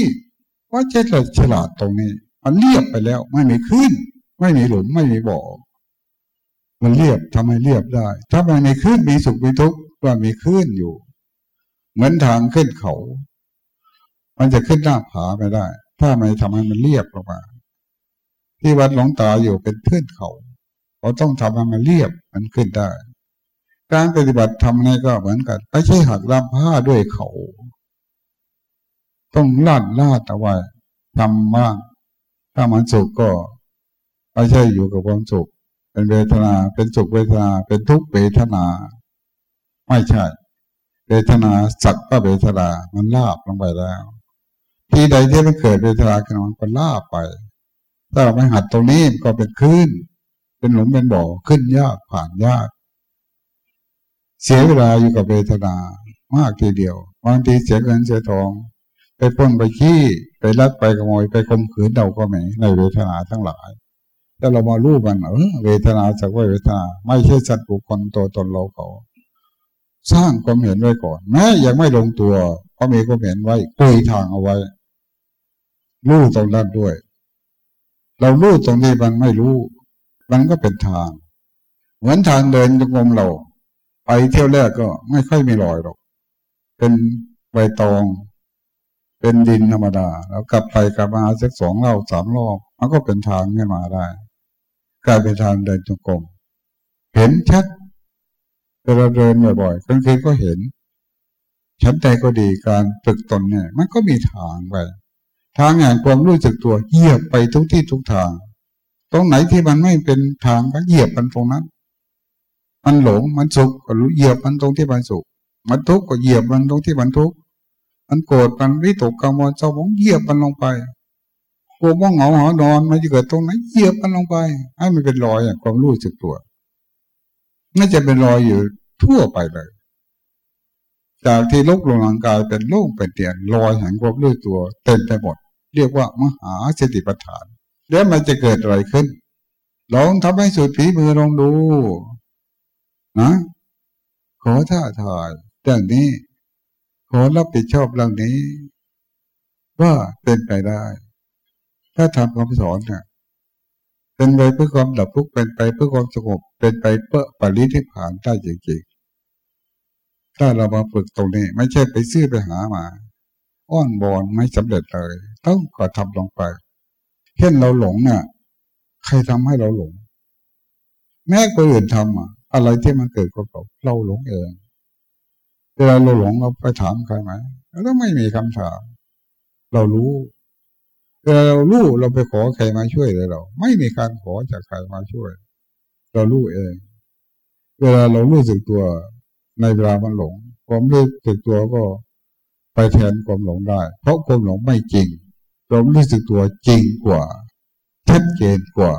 ว่าจะฉลาดตรงนี้ มันเรียบไปแล้วไม่มีขึ้น ไม่มีหลุมไม่มีบ่อมันเรียบทำให้เรียบได้ ถ้ามันมีขึ้นมีสุขมีทุกข์ก็มีขึ้นอยู่ เหมือนทางขึ้นเขา มันจะขึ้นหน้าผาไม่ได้ ถ้าไม่ทำให้มันเรียบลงมาที่วัดหลวงตาอยู่เป็นเพื่อนเขาเขาต้องทำให้มันเรียบมันขึ้นได้ การปฏิบัติธรรมนี่ก็เหมือนกันไม่ใช่หักลำผ้าด้วยเขา ต้องลาดลาดเอาไว้ทำบ้างถ้ามันสุขก็ไม่ใช่อยู่กับความสุขเป็นเวทนาเป็นสุขเวทนาเป็นทุกขเวทนา ไม่ใช่ เวทนาสักก็เวทนา มันลาบลงไปแล้ว ที่ใดที่มันเกิดเวทนาขึ้นมันก็ล่าไป ถ้าเราไม่หัดตรงนี้ก็เป็นขึ้นเป็นหลุมเป็นบ่อขึ้นยากผ่านยาก เสียเวลาอยู่กับเวทนามากทีเดียวบางทีเสียเงินเสียทอง ไปพ้นไปขี้ไปลักไปขโมยไปขมขืนเราก็ไม่ในเวทนาทั้งหลายถ้าเรามารู้มันเออเวทนาสักว่าเวทนา ไม่ใช่สัตว์บุคคลตัวตนเราเขา สร้างความเห็นไว้ก่อนแม้ยังไม่ลงตัว ก็มีความเห็นไว้ปุยทางเอาไว้ รู้ตรงนั้นด้วย เรารู้ตรงนี้มันไม่รู้ มันก็เป็นทาง เหมือนทางเดินจงกรมเรา ไปเที่ยวแรกก็ไม่ค่อยมีรอยหรอก เป็นใบตอง เป็นดินธรรมดา แล้วกลับไปกลับมาสักสองรอบสามรอบมันก็เป็นทางขึ้นมาได้ กลายเป็นทางเดินจงกรมเห็นชัดเวลาเดินบ่อยๆกลางคืนก็เห็นชั้นใดก็ดีการฝึกตนเนี่ย มันก็มีทางไป ทางอย่งความรู้สึกตัวเหยียบไปทุกที่ทุกทาง ตรงไหนที่มันไม่เป็นทางก็เหยียบมันตรงนั้น มันหลงมันสุขก็รู้เหยียบมันตรงที่มันสุข มันทุกข์ก็เหยียบมันตรงที่มันทุกข์ มันโกรธมันวิตกกังวลเศร้าหมองเหยียบมันลงไปกลัวว่าเหงาหอนอนมันจะเกิดตรงไหนเหยียบมันลงไป ให้มันเป็นรอยอย่างความรู้สึกตัวน่าจะเป็นรอยอยู่ทั่วไปเลย จากที่ลุกลงร่างกายเป็นล่งเป็นเตียนลอยแห่งความรู้ตัวเต็มไปหมด เรียกว่ามหาสติปัฏฐาน แล้วมันจะเกิดอะไรขึ้น ลองทำให้สุดฝีมือลองดูนะขอท่าทายเรื่องนี้ ขอรับผิดชอบเรื่องนี้ ว่าเป็นไปได้ ถ้าทำคำสอนเนี่ยเป็นไปเพื่อความดับทุกข์เป็นไปเพื่อความสงบเป็นไปเพื่อปริทิพานได้จริง ถ้าเรามาฝึกตรงนี้ ไม่ใช่ไปซื้อไปหามา อ้อนบอนไม่สำเร็จเลย ต้องก็ทำลงไปเช่นเราหลงเนี่ยใครทำให้เราหลง แม้คนอื่นทำอะ อะไรที่มันเกิดกับเราเราหลงเองเวลาเราหลงเราไปถามใครไหมแล้วไม่มีคำถาม เรารู้เวลาเรารู้เราไปขอใครมาช่วยเลยเรา ไม่มีการขอจากใครมาช่วย เรารู้เอง เวลาเรารู้สึกตัว ในเวลามันหลง ความรู้สึกตัวก็ไปแทนความหลงได้ เพราะความหลงไม่จริงความรู้สึกตัวจริงกว่าชัดเจนกว่า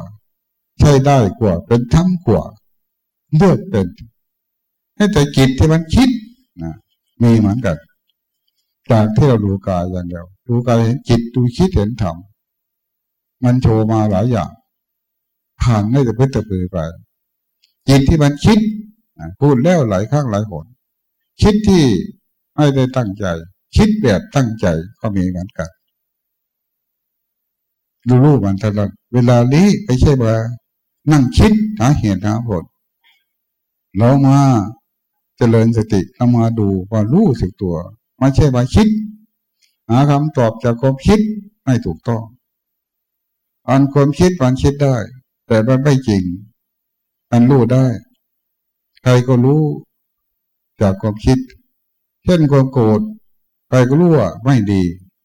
ใช่ได้กว่า เป็นธรรมกว่า เลือกเป็นให้แต่จิตที่มันคิดนะมีเหมือนกัน จากที่เราดูกายอย่างเดียวดูกายเห็นจิตดูคิดเห็นธรรมมันโชว์มาหลายอย่างผ่านไม่แต่เพื่อตะปือไปจิตที่มันคิด พูดแล้วหลายครั้งหลายหนคิดที่ไม่ได้ตั้งใจ คิดแบบตั้งใจก็มีเหมือนกันดูรูปมันตลอดเวลานี้ไม่ใช่ว่านั่งคิดหาเหตุหาผลเรามาเจริญสติเรามาดูว่ารู้สึกตัวไม่ใช่ว่าคิด หาคำตอบจากความคิดไม่ถูกต้องอันความคิดมันคิดได้ แต่มันไม่จริง มันรู้ได้ ใครก็รู้ จากความคิด เช่นความโกรธใครก็รู้ว่าไม่ดี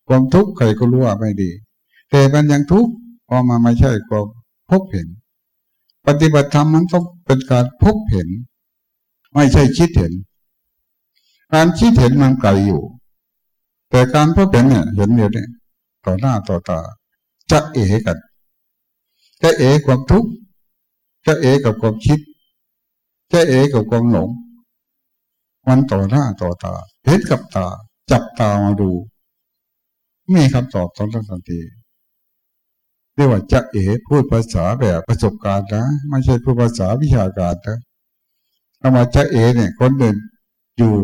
ความทุกข์ใครก็รู้ว่าไม่ดี แต่มันยังทุกข์พอมาไม่ใช่ความพบเห็น ปฏิบัติธรรมมันต้องเป็นการพบเห็น ไม่ใช่คิดเห็น การคิดเห็นมันไกลอยู่ แต่การพบเห็นเนี่ยเห็นอยู่เนี่ยต่อหน้าต่อตาจะเอกัน จะเอความทุกข์จะเอกับความคิด จะเอกับความหลง มันต่อหน้าต่อตาเห็นกับตา จับตามาดูมีคำตอบตอนทันทีเรียกว่าจะเอ๋พูดภาษาแบบประสบการณ์นะ ไม่ใช่พูดภาษาวิชาการนะคำว่าจะเอ๋เนี่ย คนเดินอยู่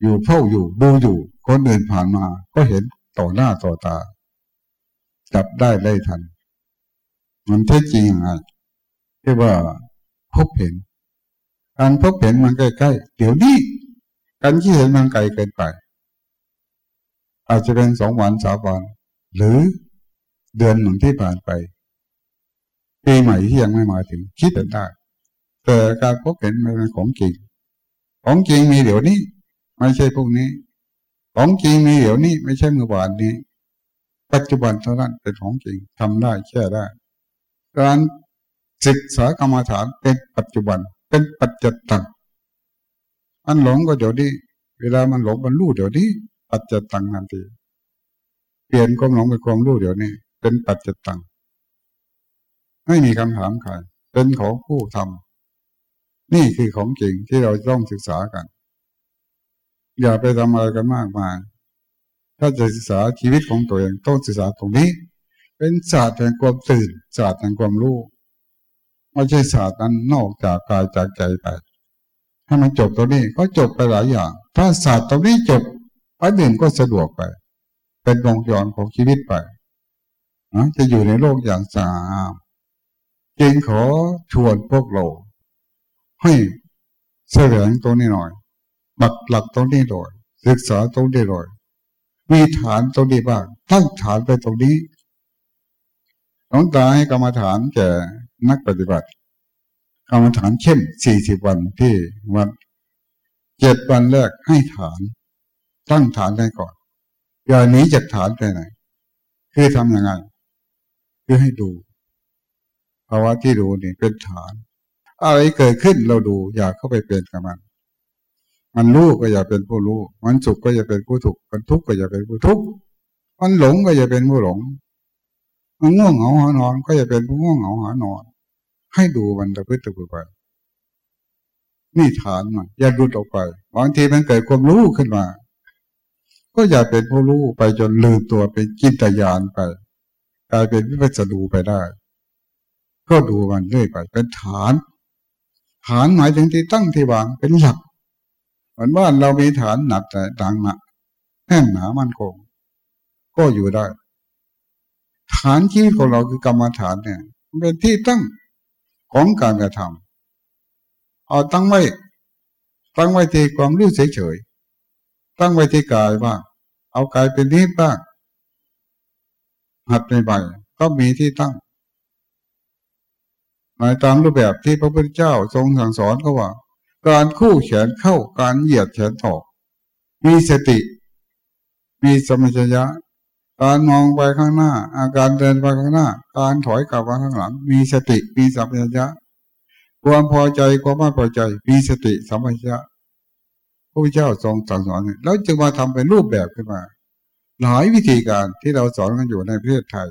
อยู่เฝ้าอยู่ดูอยู่ คนเดินผ่านมา ก็เห็นต่อหน้าต่อตา จับได้ได้ทัน มันแท้จริงยังไงเรียกว่าพบเห็น การพบเห็นมันใกล้ๆเดี๋ยวนี้การที่เห็นมันไกลเกินไป อาจจะเป็นสองวันสามวันหรือเดือนหนึ่งที่ผ่านไปปีใหม่ที่ยังไม่มาถึง คิดได้แต่การพบเห็นมันเป็นของจริง ของจริงมีเดี๋ยวนี้ ไม่ใช่พวกนี้ ของจริงมีเดี๋ยวนี้ ไม่ใช่เมื่อวานนี้ ปัจจุบันเท่านั้นเป็นของจริงทำได้แค่ได้ การศึกษากรรมฐานเป็นปัจจุบัน เป็นปัจจตังอันหลงก็เดี๋ยวนี้ เวลามันหลงมันรู้เดี๋ยวนี้ ปัจจตังทันที เปลี่ยนความหลงเป็นความรู้เดี๋ยวนี้ เป็นปัจจตัง ไม่มีคำถามใครเป็นของผู้ทำนี่คือของจริงที่เราต้องศึกษากัน อย่าไปทำอะไรกันมากมาย ถ้าจะศึกษาชีวิตของตัวเองต้องศึกษาตรงนี้ เป็นศาสตร์แห่งความตื่นศาสตร์แห่งความรู้ ไม่ใช่ศาสตร์นั้นนอกจากกายจากใจไปถ้ามันจบตรงนี้ก็จบไปหลายอย่าง ถ้าศาสตร์ตรงนี้จบอันอื่นก็สะดวกไป เป็นวงจรของชีวิตไปนะจะอยู่ในโลกอย่างสะอาดจึงขอชวนพวกเราให้เสวงตรงนี้หน่อยบักหลักตรงนี้หน่อยศึกษาตรงนี้หน่อยมีฐานตรงนี้บ้างตั้งฐานไปตรงนี้น้องตาให้กรรมฐานแก่ นักปฏิบัติกรรมฐานเข้มสี่สิบวันที่วันเจ็ดวันแรกให้ฐาน ตั้งฐานได้ก่อนอย่าหนีจากฐานไปไหน คือทำยังไง คือให้ดูภาวะที่ดูนี่เป็นฐาน อะไรเกิดขึ้นเราดู อย่าเข้าไปเป็นกับมัน มันรู้ก็อย่าเป็นผู้รู้ มันสุขก็อย่าเป็นผู้ทุกข์มันทุกข์ก็อย่าเป็นผู้ทุกข์มันหลงก็อย่าเป็นผู้หลง มันง่วงเหงาหานอน ก็อย่าเป็นผู้ง่วงเหงาหานอน ให้ดูมันตะพื้นตะพื้นไป นี่ฐานมันอย่าดุดออกไปบางทีมันเกิดความรู้ขึ้นมา ก็อย่าเป็นผู้รู้ไปจนลืมตัวเป็นจินตญาณไปกลายเป็นวิปัสสดูไปได้ ก็ดูมันเรื่อยไป เป็นฐาน ฐานหมายถึงที่ตั้งที่วางเป็นหลักเหมือนบ้านเรามีฐานหนักแต่ดังหนักแน่นหนามั่นคง ก็อยู่ได้ ฐานชีวิตของเราคือกรรมฐานเนี่ยเป็นที่ตั้ง ของการกระทำเอาตั้งไว้ ตั้งไว้ที่ความรู้เฉยๆตั้งไว้ที่กายบ้างเอากายเป็นที่บ้างหัดใหม่ๆก็มีที่ตั้งในตามรูปแบบที่พระพุทธเจ้าทรงสั่งสอนเขาว่า การคู่แขนเข้าการเหยียดแขนออก มีสติ มีสมัชยะ การมองไปข้างหน้า อาการเดินไปข้างหน้า การถอยกลับมาข้างหลัง มีสติมีสัมปชัญญะความพอใจความไม่พอใจ มีสติสัมปชัญญะพระพุทธเจ้าทรงสั่งสอนแล้วจึงมาทำเป็นรูปแบบขึ้นมา หลายวิธีการที่เราสอนกันอยู่ในประเทศไทย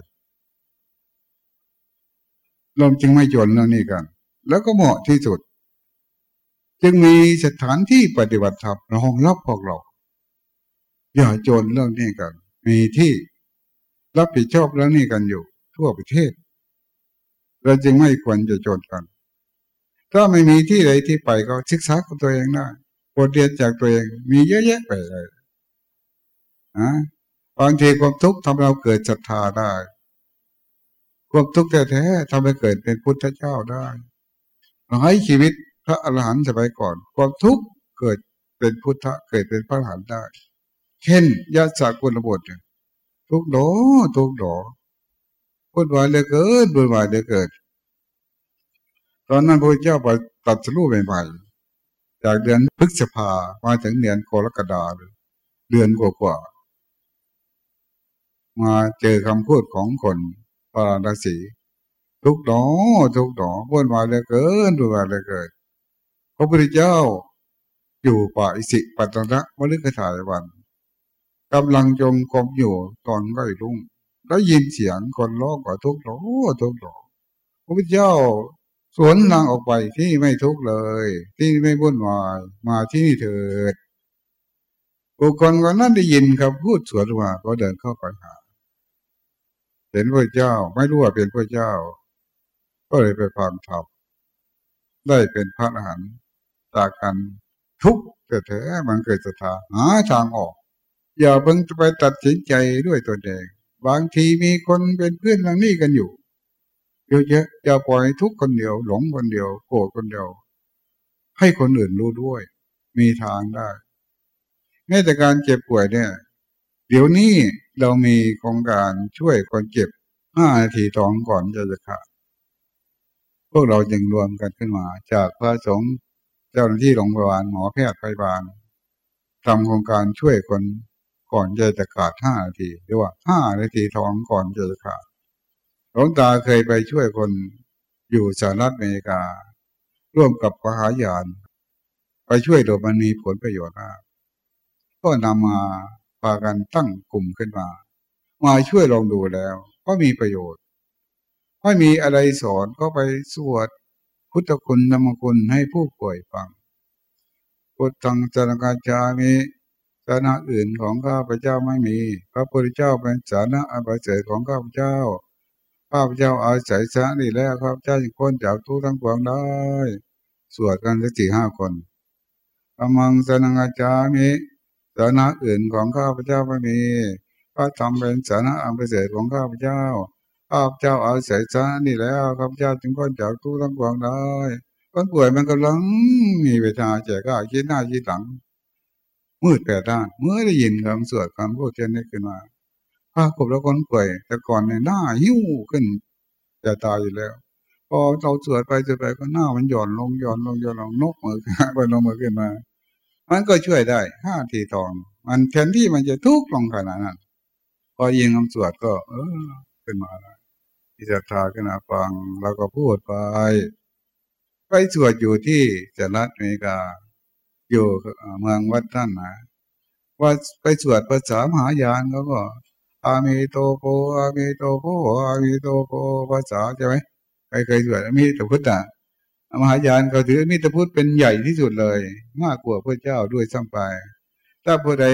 เราจึงไม่จนเรื่องนี้กัน แล้วก็เหมาะที่สุด จึงมีสถานที่ปฏิบัติธรรมรองรับพวกเรา อย่าจนเรื่องนี้กัน มีที่ รับผิดชอบเรื่องนี้กันอยู่ ทั่วประเทศ เราจึงไม่ควรจะโจนกัน ถ้าไม่มีที่ใดที่ไปก็ศึกษากับตัวเองได้บทเรียนจากตัวเองมีเยอะแยะไปเลยนะบางทีความทุกข์ทำเราเกิดศรัทธาได้ ความทุกข์แท้ๆทำให้เกิดเป็นพุทธเจ้าได้เราให้ชีวิตพระอรหันต์สมัยก่อน ความทุกข์เกิดเป็นพุทธะเกิดเป็นพระอรหันต์ได้ เช่นยาสากุลบท ทุกดอทุกดอพูดวายเลยเกิดพูดวายเลยเกิด ตอนนั้นพระเจ้าไปตัดสู้ใหม่ๆ จากเดือนพฤษภามาถึงเดือนกรกฎาเดือนกว่ามาเจอคำพูดของคนปาราสีทุกดอทุกดอพูดวายเลยเกิดพูดวายเลยเกิด พระพุทธเจ้าอยู่ป่าอิสิปัตนะมฤคทายวัน กำลังจงกรมอยู่ตอนใกล้รุ่งได้ยินเสียงคนร้องก่อทุกข์หรอทุกข์หรอพระพุทธเจ้าสวนนางออกไปที่ไม่ทุกข์เลย ที่ไม่วุ่นวายมาที่นี่เถิดบุคคลคนนั้นได้ยินครับพูดสวนมาก็เดินเข้าไปหาเห็นพระเจ้าไม่รู้ว่าเป็นพระเจ้า ก็เลยไปฟังธรรมได้เป็นพระอรหันต์จากกันทุกข์แต่เถอะมันเกิดศรัทธาหาทางออก อย่าเพิ่งไปตัดสินใจด้วยตัวเองบางทีมีคนเป็นเพื่อนทางนี้กันอยู่เยอะแยะอย่าปล่อยทุกคนเดียว หลงคนเดียวโกรธคนเดียว ให้คนอื่นรู้ด้วย มีทางได้แม้แต่การเจ็บป่วยเนี่ย เดี๋ยวนี้เรามีโครงการช่วยคนเจ็บห้านาทีท้องก่อนจะจะขาดพวกเราจึงรวมกันขึ้นมา จากพระสงฆ์เจ้าหน้าที่โรงพยาบาลหมอแพทย์พยาบาลทำโครงการช่วยคน ก่อนจะจะขาดห้านาทีหรือว่าห้านาทีท้องก่อนจะจะขาดหลวงตาเคยไปช่วยคนอยู่สหรัฐอเมริกา ร่วมกับพหายาน ไปช่วยโดยมันมีผลประโยชน์มากก็นำมาพากันตั้งกลุ่มขึ้นมา มาช่วยลองดูแล้วก็มีประโยชน์ไม่มีอะไรสอนก็ไปสวดพุทธคุณธรรมคุณให้ผู้ป่วยฟังพุทธังจรกาจามิ สาระอื่นของข้าพเจ้าไม่มี พระพุทธเจ้าเป็นสาระอันประเสริฐของข้าพเจ้าข้าพเจ้าอาศัยสานี่แล้วข้าพเจ้าจึงพ้นจากทุกข์ทั้งปวงได้ สวดกันสักสี่ห้าคนธรรมังสนังอาจามิสาระอื่นของข้าพเจ้าไม่มีพระธรรมเป็นสาระอันประเสริฐของข้าพเจ้าข้าพเจ้าอาศัยสานี่แล้วข้าพเจ้าจึงพ้นจากทุกข์ทั้งปวงได้คนป่วยมันกำลังมีเวทนาแจกก็คิดหน้าคิดหลัง มืดแปดด้าน เมื่อได้ยินคำสวดคำพูดเช่นนี้ขึ้นมาพากบแล้วคนป่วย แต่ก่อนในหน้าหิ้วขึ้นจะตายอยู่แล้ว พอเราสวดไปสวดไปก็หน้ามันหย่อนลงหย่อนลงหย่อนลงนกมือไปลงมือขึ้นมา มันก็ช่วยได้ห้าทีทอง มันแทนที่มันจะทุกข์ลงขนาดนั้นพอยิงคำสวดก็ เออขึ้นมาแล้วที่ศรัทธาขึ้นมาฟังเราก็พูดไปไปสวดอยู่ที่สหรัฐอเมริกา อยู่เมืองวัดท่านนะว่าไปสวดภาษามหายานเขาก็ อามีโตโปอามีโตโปอามีโตโปภาษาใช่ไหมใครเคยสวดมีแต่พุทธะมหายานเขาถือมีแต่พุทธเป็นใหญ่ที่สุดเลย มากกว่าพระเจ้าด้วยซ้ำไป ถ้าผู้ใด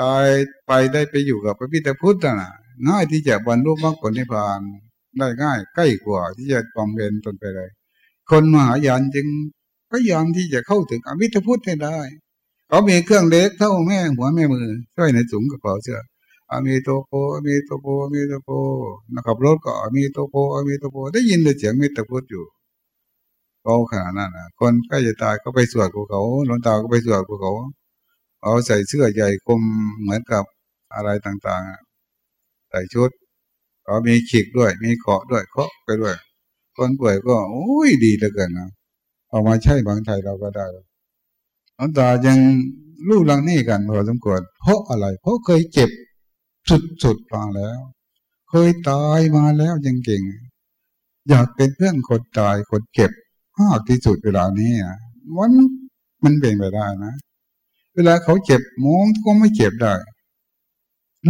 ตายไปได้ไปอยู่กับพระพิทพุทธนะง่ายที่จะบรรลุมรรคผลนิพพานได้ง่ายใกล้กว่าที่จะบำเพ็ญตนไปเลย คนมหายานจึง พยายามที่จะเข้าถึงอมิตรพุทธให้ได้ เขามีเครื่องเล็กเท่าแม่หัวแม่มือช่วยในสูงกระเป๋าเสื้ออามีโตโปอามีโตโปอามีโตโปนะครับรถก็อามีโตโปอามีโตโปได้ยินแต่เสียงมิตรพุทธอยู่เขาขนาดนั้นนะคนใกล้จะตายก็ไปสวดกูเขาหลวงตาก็ไปสวดกูเขาเอาใส่เสื้อใหญ่กลมเหมือนกับอะไรต่างๆ ใส่ชุดเขามีขีกด้วย มีเกาะด้วยเคาะไปด้วย คนป่วยก็โอ้ยดีเหลือเกินนะ เอามาใช้บางไทยเราก็ได้หลวงตายังรู้ลังนี่กันพอสมควรเพราะอะไร เพราะเคยเจ็บสุดๆมาแล้ว เคยตายมาแล้วยังเก่ง อยากเป็นเพื่อนคนตายคนเจ็บมากที่สุดเวลานี้อะมันมันเป็นไปได้นะ เวลาเขาเจ็บมองก็ไม่เจ็บได้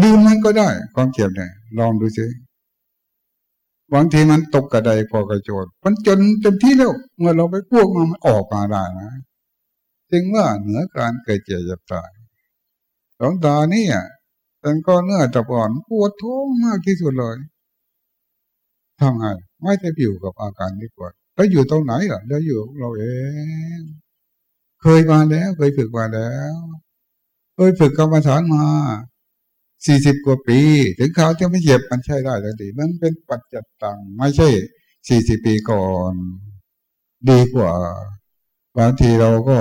ลืมมันก็ได้ ความเจ็บเนี่ยลองดูสิ บางทีมันตกกระไดพอกระโจนมันจนเต็มที่แล้ว เมื่อเราไปพวกมันออกมาได้นะจึงว่าเหนือการเกิดเจ็บจะตายหลวงตานี่ยเป็นก็เนื้อตะปอนปวดท้องมากที่สุดเลยทำไงไม่ได้อยู่กับอาการที่ปวดแล้วอยู่ตรงไหนล่ะแล้วอยู่เราเอง เคยมาแล้ว เคยฝึกมาแล้ว เคยฝึกกรรมฐานมา สี่สิบกว่าปี ถึงเขาจะไม่เจ็บมันใช่ได้ทันทีมันเป็นปัจจัตตังไม่ใช่สี่สิบปีก่อน ดีกว่าบางทีเราก็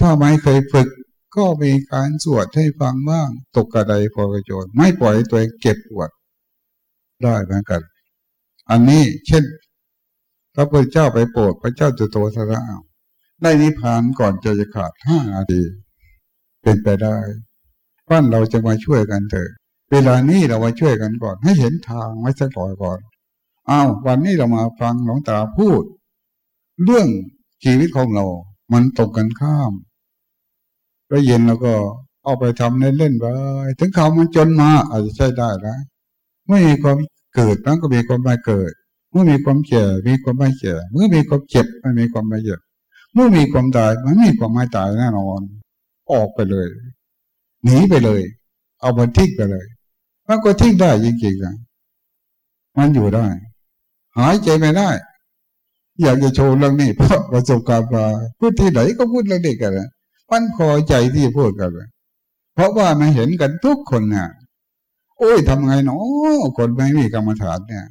ถ้าไม่เคยฝึกก็มีการสวดให้ฟังบ้าง ตกกระไดพอกระโจนไม่ปล่อยตัวเองเก็บปวด ได้เหมือนกัน อันนี้เช่น พระพุทธเจ้าไปโปรดพระเจ้าจุโตสระได้นิพพานก่อนจะจะขาดห้านาที เป็นไปได้ บ้านเราจะมาช่วยกันเถอะเวลานี้เรามาช่วยกันก่อน ให้เห็นทางไว้สักหน่อยก่อนอ้าววันนี้เรามาฟังหลวงตาพูด เรื่องชีวิตของเรา มันตกกันข้ามก็เย็นแล้วก็เอาไปทำเล่นๆไปถึงเขามันจนมาอาจจะใช้ได้นะไม่มีความเกิดนั้นก็มีความไม่เกิด เมื่อมีความเจ็บมีความไม่เจ็บเมื่อมีความเจ็บมันมีความไม่เจ็บเมื่อมีความตายมันมีความไม่ตายแน่นอน ออกไปเลย หนีไปเลย เอามันทิ้งไปเลย มันก็ทิ้งได้จริงๆนะมันอยู่ได้ หายใจไม่ได้ อยากจะโชว์เรื่องนี้เพราะประสบการณ์มาพูดที่ไหนก็พูดเรื่องนี้กันนะมันพอใจที่พูดกันเลยเพราะว่ามันเห็นกันทุกคนเนี่ยโอ้ยทำไงเนาะคนไม่มีกรรมฐานเนี่ย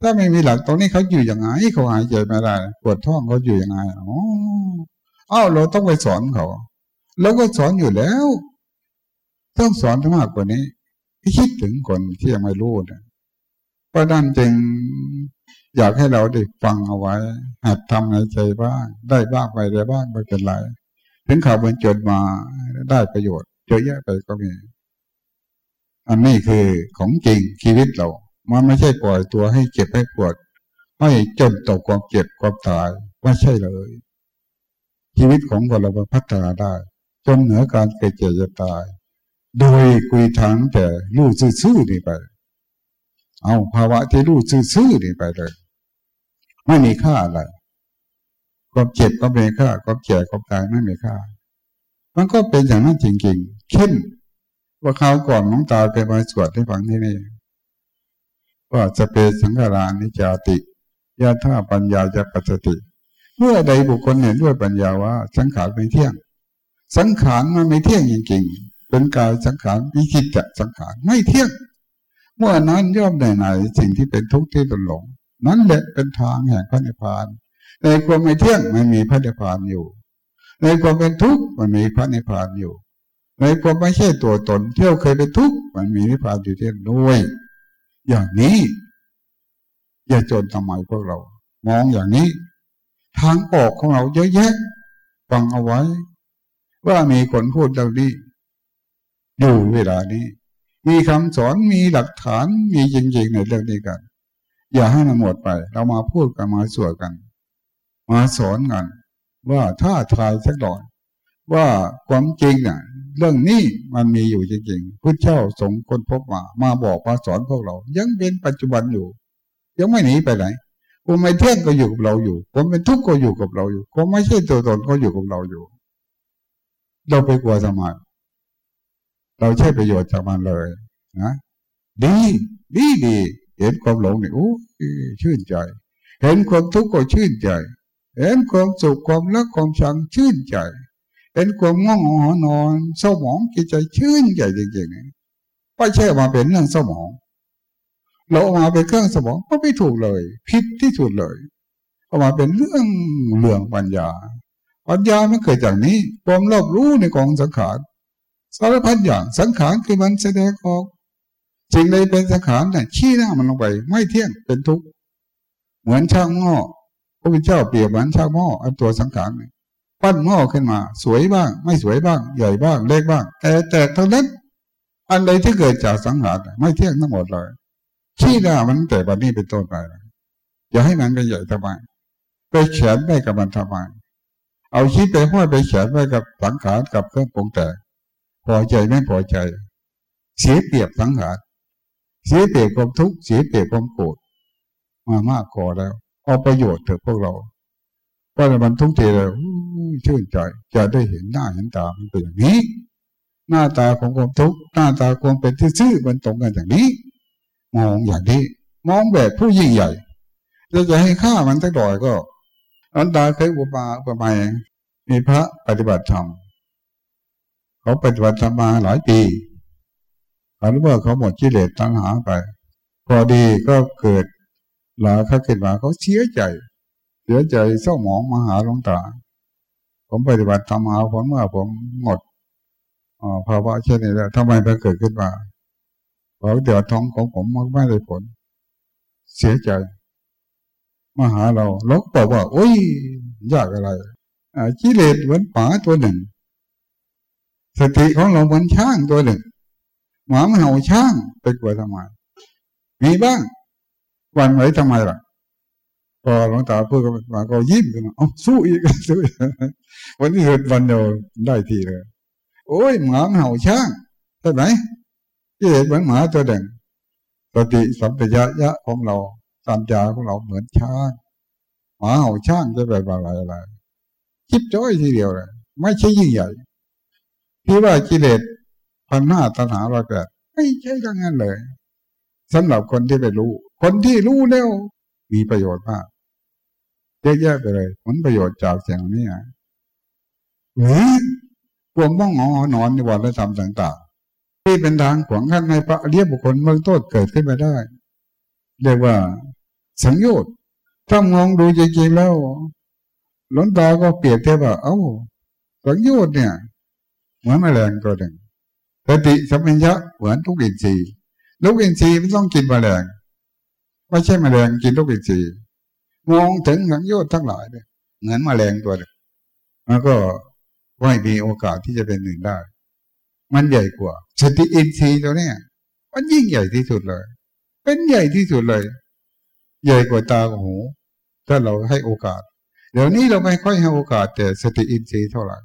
ถ้าไม่มีหลักตรงนี้เขาอยู่ยังไงเขาหายใจไม่ได้ปวดท้องเขาอยู่ยังไงอ๋อเอ้าเราต้องไปสอนเขาเราก็สอนอยู่แล้ว ต้องสอนมากกว่านี้คิดถึงคนที่ยังไม่รู้นะเพราะนั้นจึงอยากให้เราได้ฟังเอาไว้ หัดทำในใจบ้าง ได้บ้างไปได้บ้างไม่เป็นไร ถึงข่าวบรรจดมาได้ประโยชน์เยอะแยะไปก็มี อันนี้คือของจริงชีวิตเรา มันไม่ใช่ปล่อยตัวให้เจ็บให้ปวดให้จนต่อความเจ็บความตายไม่ใช่เลย ชีวิตของคนเราพัฒนาได้ จนเหนือการเกิดเจ็บจะตาย โดยคุยทางแต่รู้ซื่อๆนี่ไป เอาภาวะที่รู้ซื่อๆนี่ไปเลย ไม่มีค่าอะไรความเจ็บก็ไม่มีค่าความแก่ความตายไม่มีค่า มันก็เป็นอย่างนั้นจริงๆเช่นว่าคราวก่อนน้องตาไปมาสวดให้ฟังที่นี่ว่าจะเป็นสังขารานิจาติยาท่าปัญญาจะปัสติเมื่อใดบุคคลเห็นด้วยปัญญาว่า สังขารไม่เที่ยง สังขารมันไม่เที่ยงจริงๆ เป็นกายสังขารวิจิตจะสังขารไม่เที่ยง เมื่อนั้นย่อมได้ไหนสิ่งที่เป็นทุกข์ที่ตนหลง นั้นแหละเป็นทางแห่งพระนิพพาน ในความไม่เที่ยงมันมีพระนิพพานอยู่ ในความเป็นทุกข์มันมีพระนิพพานอยู่ ในความไม่ใช่ตัวตนเที่ยวเคยเป็นทุกข์มันมีนิพพานอยู่ที่ด้วย อย่างนี้อย่าจนทำไมพวกเรา มองอย่างนี้ ทางออกของเราเยอะแยะฟังเอาไว้ ว่ามีคนพูดเรื่องนี้ อยู่เวลานี้ มีคำสอนมีหลักฐานมีจริงๆในเรื่องนี้กัน อย่าให้มันหมดไป เรามาพูดกันมาสวดกัน มาสอนกันว่าถ้าทายสักหน่อยว่าความจริงน่ะ เรื่องนี้มันมีอยู่จริงๆพุทธเจ้าสงคนพบมา มาบอกมาสอนพวกเรา ยังเป็นปัจจุบันอยู่ ยังไม่หนีไปไหนความไม่เที่ยงก็อยู่กับเราอยู่ความเป็นทุกข์ก็อยู่กับเราอยู่ความไม่ใช่ตัวตนก็อยู่กับเราอยู่ เราไปกลัวทำไม เราใช้ประโยชน์จากมันเลยนะดีดีดีเห็นความหลงนี่โอ้ชื่นใจ เห็นความทุกข์ก็ชื่นใจ เห็นความสุขความรักความชังชื่นใจ เห็นความง่วงหอนอนเศร้าหมองจิตใจชื่นใจจริงๆไม่ใช่มาเป็นเรื่องเศร้าหมองเราเอามาเป็นเครื่องสมองก็ไม่ถูกเลยผิดที่สุดเลยเอามาเป็นเรื่องเรื่องปัญญา ปัญญาไม่เคยจากนี้ความรอบรู้ในกองสังขาร สารพัดอย่างสังขารคือมันแสดงออกสิ่งใดเป็นสังขารเนี่ยชี้หน้ามันลงไป ไม่เที่ยงเป็นทุกข์เหมือนช่างหม้อพระพุทธเจ้าเปรียบเหมือนช่างหม้ออันตัวสังขารปั้นหม้อขึ้นมา สวยบ้าง ไม่สวยบ้าง ใหญ่บ้างเล็กบ้างแต่แต่ทั้งนั้น อันใดที่เกิดจากสังขารไม่เที่ยงทั้งหมดเลยชี้หน้ามันแต่บัดนี้เป็นต้นไปอย่าให้มันเป็นใหญ่ทำไมไปเขียนไว้กับมันทำไมเอาชีดไปห้อยไปเขียนไว้กับสังขารกับเครื่องปรุงแต่ง พอใจไม่พอใจ เสียเปรียบสังหารเสียเปรียบความทุกข์เสียเปรียบความโกรธมามากพอแล้ว เอาประโยชน์เถอะพวกเราก็มันทุกทีเลยชื่นใจ จะได้เห็นหน้าเห็นตามันเป็นอย่างนี้ หน้าตาของความทุกข์หน้าตาความเป็นที่ซื่อมันตรงกันอย่างนี้ มองอย่างนี้ มองแบบผู้ยิ่งใหญ่จะจะให้ค่ามันตั้งดอยก็อันตาเคยอุปมาอุปมามีพระปฏิบัติธรรม เขาปฏิบัติมาหลายปีเขารู้ว่าเขาหมดกิเลสตัณหาไป พอดีก็เกิดหลาเขาขึ้นมาเขาเสียใจ เสียใจเศร้าหมองมาหาหลวงตา ผมปฏิบัติธรรมหาผลเมื่อผมหมดภาวะเช่นนี้แล้วทำไมมันเกิดขึ้นมาเพราะเดือดท้องของผมไม่ได้ผล เสียใจมาหาเราลกบอกว่า โอ้ยยากอะไรกิเลสเหมือนป่าตัวหนึ่ง สติของเราเหมือนช้างตัวหนึ่งหมามันเห่าช้างไปกลัวทำไมมีบ้างวันไหนทำไมล่ะพอหลวงตาพูดกับมาก็ยิ้มขึ้นมาอ๋อสู้อีกสู้วันนี้เกิดวันเดียวได้ทีเลย โอ้ยหมาเห่าช้างใช่ไหมที่เห็นเหมือนหมาตัวเด่งสติสัมปชัญญะของเราตามจาของเราเหมือนช้างหมาเห่าช้างจะแบบอะไรอะไรคิดจ้อยทีเดียวเลยไม่ใช่ยิ่งใหญ่ ที่ว่ากิเลสพันหน้าตัณหาร้อยแปดไม่ใช่ดังนั้นเลยสำหรับคนที่ไปรู้ คนที่รู้แล้วมีประโยชน์มากเยอะแยะไปเลยผลประโยชน์จากเสิ่งนี้หรือความม่องงอนอนในวันและธรรมต่างๆ ที่เป็นทางขวางขั้นในพระเรียบบุคคลเมื่อต้นเกิดขึ้นมาได้ เรียกว่า สังโยชน์ถ้ามองดูจริงๆแล้วหลวงตาก็เปรียบเทียบว่า เอ้าสังโยชน์เนี่ย เหมือนแมลงตัวหนึ่งสติสัมปชัญญะเหมือนทุกอินทรีย์ลูกอินทรีย์ไม่ต้องกินแมลงไม่ใช่แมลงกินลูกอินทรีย์มองถึงสังโยชน์ทั้งหลายเลยเหมือนแมลงตัวหนึ่งแล้วก็ไม่มีโอกาสที่จะเป็นหนึ่งได้ มันใหญ่กว่า สติอินทรีย์ตัวเนี้ยมันยิ่งใหญ่ที่สุดเลย เป็นใหญ่ที่สุดเลย ใหญ่กว่าตาหู ถ้าเราให้โอกาส เดี๋ยวนี้เราไม่ค่อยให้โอกาสแต่สติอินทรีย์เท่าไหร่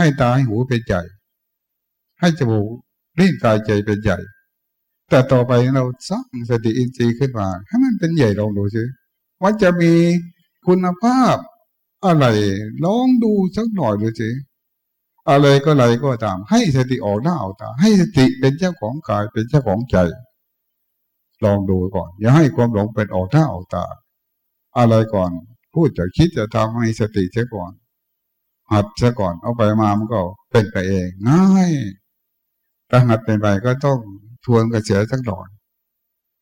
ให้ตาให้หูเป็นใหญ่ ให้จมูกลิ้นกายใจเป็นใหญ่ แต่ต่อไปเราสร้างสติอินทรีย์ขึ้นมาให้มันเป็นใหญ่ลองดูสิว่าจะมีคุณภาพอะไรลองดูสักหน่อยดูสิอะไรก็อะไรก็ตาม ให้สติออกหน้าออกตา ให้สติเป็นเจ้าของกายเป็นเจ้าของใจ ลองดูก่อน อย่าให้ความหลงเป็นออกหน้าออกตา อะไรก่อน พูดจะคิดจะทำให้สติเสียก่อน หัดเสียก่อนเอาไปมามันก็เป็นไปเองง่ายถ้าหัดเป็นไปก็ต้องทวนกระเสียสักหน่อย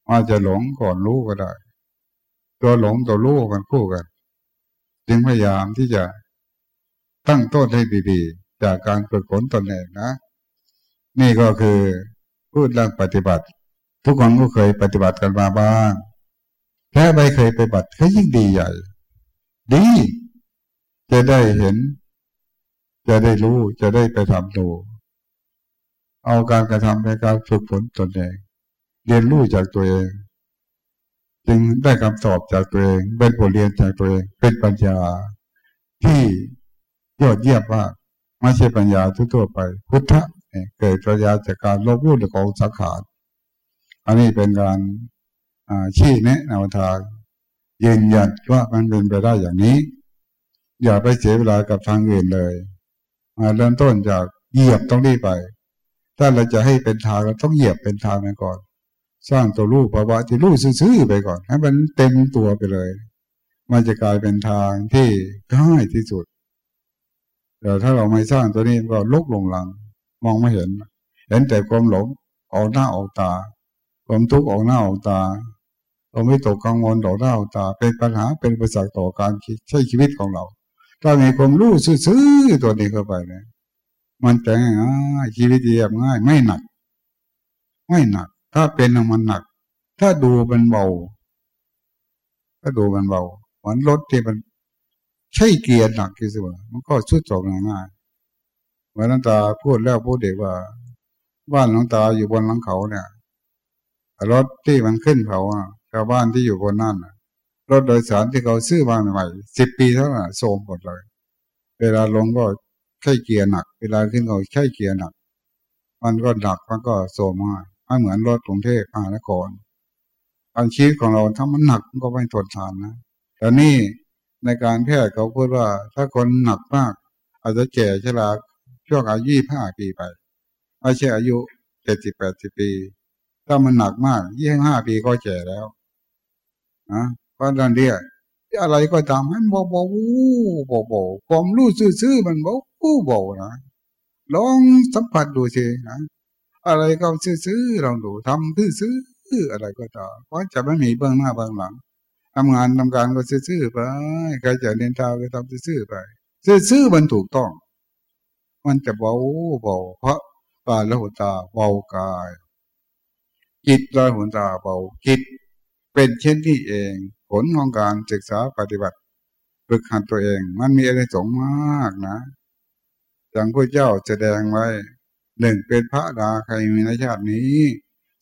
อาจจะหลงก่อนรู้ก็ได้ ตัวหลงตัวรู้กันคู่กัน จึงพยายามที่จะตั้งต้นให้ดีๆ จากการฝึกฝนตนเองนะ นี่ก็คือพูดเรื่องปฏิบัติ ทุกคนก็เคยปฏิบัติกันมาบ้างแค่ไม่เคยปฏิบัติก็ยิ่งดีใหญ่ ดี จะได้เห็น จะได้รู้จะได้ไปทำดูเอาการกระทำในการฝึกฝนตนเอง เรียนรู้จากตัวเอง จึงได้คำตอบจากตัวเอง เป็นบทเรียนจากตัวเอง เป็นปัญญาที่ยอดเยี่ยมว่าไม่ใช่ปัญญาทั่วไป พุทธะเกิดปัญญาจากการลบลู่ของสังขารอันนี้เป็นการชี้แนะแนวทางยืนยันว่ามันเป็นไปได้อย่างนี้ อย่าไปเสียเวลากับทางอื่นเลย เริ่มต้นจากเหยียบต้องรีบไป ถ้าเราจะให้เป็นทางเราต้องเหยียบเป็นทางไปก่อน สร้างตัวรูปภาวะที่รูปซื่อๆไปก่อนให้มันเต็มตัวไปเลย มันจะกลายเป็นทางที่ง่ายที่สุดแต่ถ้าเราไม่สร้างตัวนี้ก็ลุกลงหลัง มองไม่เห็น เห็นแต่ความหลงออกหน้าออกตา ความทุกข์ออกหน้าออกตาเราไม่ตกกังวลออกหน้าออกตา เป็นปัญหาเป็นประสักต่อการใช้ชีวิตของเรา ถ้ามีความรู้ซื่อๆตัวนี้เข้าไปเนี่ยมันจะง่ายชีวิตเรียบง่าย ไม่หนัก ไม่หนัก ถ้าเป็นมันหนัก ถ้าดูมันเบาถ้าดูมันเบาเหมือนรถที่มัน ใช่เกียร์หนักที่สุดมันก็ชุดจบง่ายๆวันนั้นตาพูดแล้วพูดเด็กว่าบ้านหลวงตาอยู่บนหลังเขาเนี่ยรถที่มันขึ้นเขาชาวบ้านที่อยู่บนนั่น รถโดยสารที่เขาซื้อมาใหม่สิบปีเท่านั้นโซมหมดเลย เวลาลงก็ใช่เกียร์หนัก เวลาขึ้นก็ใช่เกียร์หนัก มันก็หนักมันก็โซมมากไม่เหมือนรถกรุงเทพมหานครอันชีวิตของเราถ้ามันหนักมันก็ไม่ทนทานนะแต่นี่ในการแพทย์เขาพูดว่า ถ้าคนหนักมาก อาจจะแก่ชราช่วงอายุยี่ห้าปีไปไม่ใช่อายุเจ็ดสิบแปดสิบปี ถ้ามันหนักมากยี่ห้าปีก็แก่แล้วนะ เพราะนั่นเรียกอะไรก็ตามให้เบาเบาเบาเบาความรู้ซื่อๆมันเบาเบานะลองสัมผัสดูสินะอะไรก็ซื่อๆลองดูทำซื่อๆอะไรก็ตามเพราะจะไม่มีเบื้องหน้าเบื้องหลังทำงานทำการก็ซื่อๆไปใครจะเรียนทาก็ทำซื่อๆไปซื่อๆมันถูกต้อง มันจะเบาเบาเพราะตาและหัวตาเบากายจิตและหัวตาเบาจิตเป็นเช่นที่เอง ผลของการศึกษาปฏิบัติฝึกหัดตัวเอง มันมีอะไรสงมากนะอย่างพระเจ้าแสดงไว้หนึ่งเป็นพระดาใครมีในชาตินี้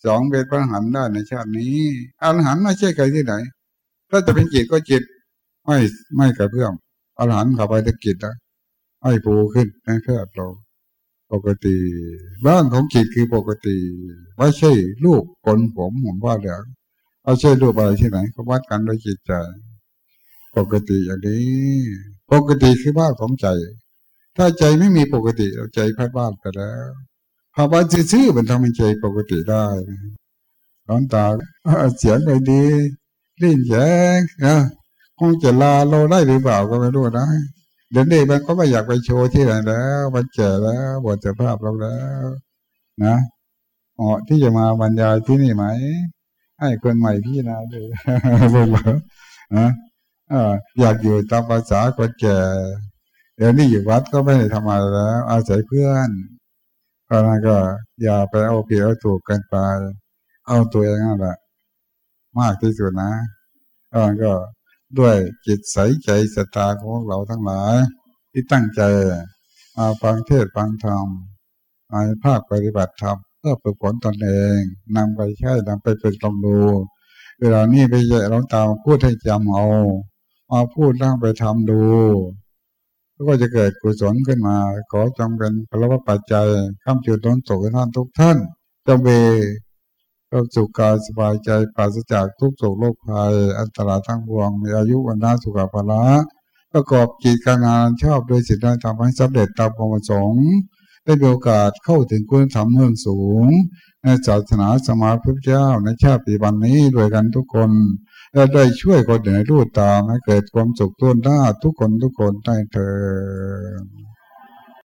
สองเป็นพระหันได้ในชาตินี้อรหันไม่ใช่ใครที่ไหน ถ้าจะเป็นจิตก็จิต ไม่ไม่กระเพื่อมอรหันเข้าไปตะกิจนะให้ปูขึ้นให้แพทย์เราปกติบ้านของจิตคือปกติไม่ใช่ลูกคนผมผมว่าเดี๋ยว เอาใช่รูไรที่ไหนเขาวัดกันด้วยจิตใจ ปกติอย่างนี้ ปกติคือบ้านของใจ ถ้าใจไม่มีปกติเราใจพัดบ้านไปแล้วภาวะซื่อๆมันทำให้ใจปกติได้ร้อนตาเสียงไปดีลิ้นแย้งนะคงจะลาเราได้หรือเปล่าก็ไม่รู้นะเดี๋ยวนี้มันก็ไม่อยากไปโชว์ที่ไหนแล้วมันแก่แล้วบทสภาพเราแล้ว นะเหมาะที่จะมาบรรยายที่นี่ไหม ให้คนใหม่พี่นาดูบอกนะอยากอยู่ตามภาษาคนแก่ เดี๋ยวนี้อยู่วัดก็ไม่ได้ทำอะไรแล้ว อาศัยเพื่อนเพราะนั้นก็อย่าไปเอาเปรียบเอาถูกกันไป เอาตัวเองนั่นแหละมากที่สุดนะเพราะนั้นก็ด้วยจิตใสใจศรัทธาของเราทั้งหลาย ที่ตั้งใจมาฟังเทศฟังธรรมมาภาคปฏิบัติธรรม พื่อฝึกฝนตนเองนำไปใช้นำไปฝึกลองดูเวลานี้ไปเยอะเราตามพูดให้จำเอามาพูดร่างไปทำดูก็จะเกิดกุศลขึ้นมา ขอจำเป็นพระวปัจจัยข้ามจุดต้นตกท่านทุกท่านจงเบก็สุขกายสบายใจปราศจากทุกโศกโรคภัย อันตรายทั้งปวง มีอายุวันนาสุขภาระประกอบกิจการงานชอบโดยสิ่งใดทำให้สำเร็จตามความประสงค์ ได้มีโอกาสเข้าถึงคุณธรรมเมืองสูงในศาสนาสมาพระเจ้าในชาติปีบันนี้ด้วยกันทุกคนและได้ช่วยคนอื่นรู้ตามให้เกิดความสุขต้นหน้าทุกคนทุกคนได้เถิด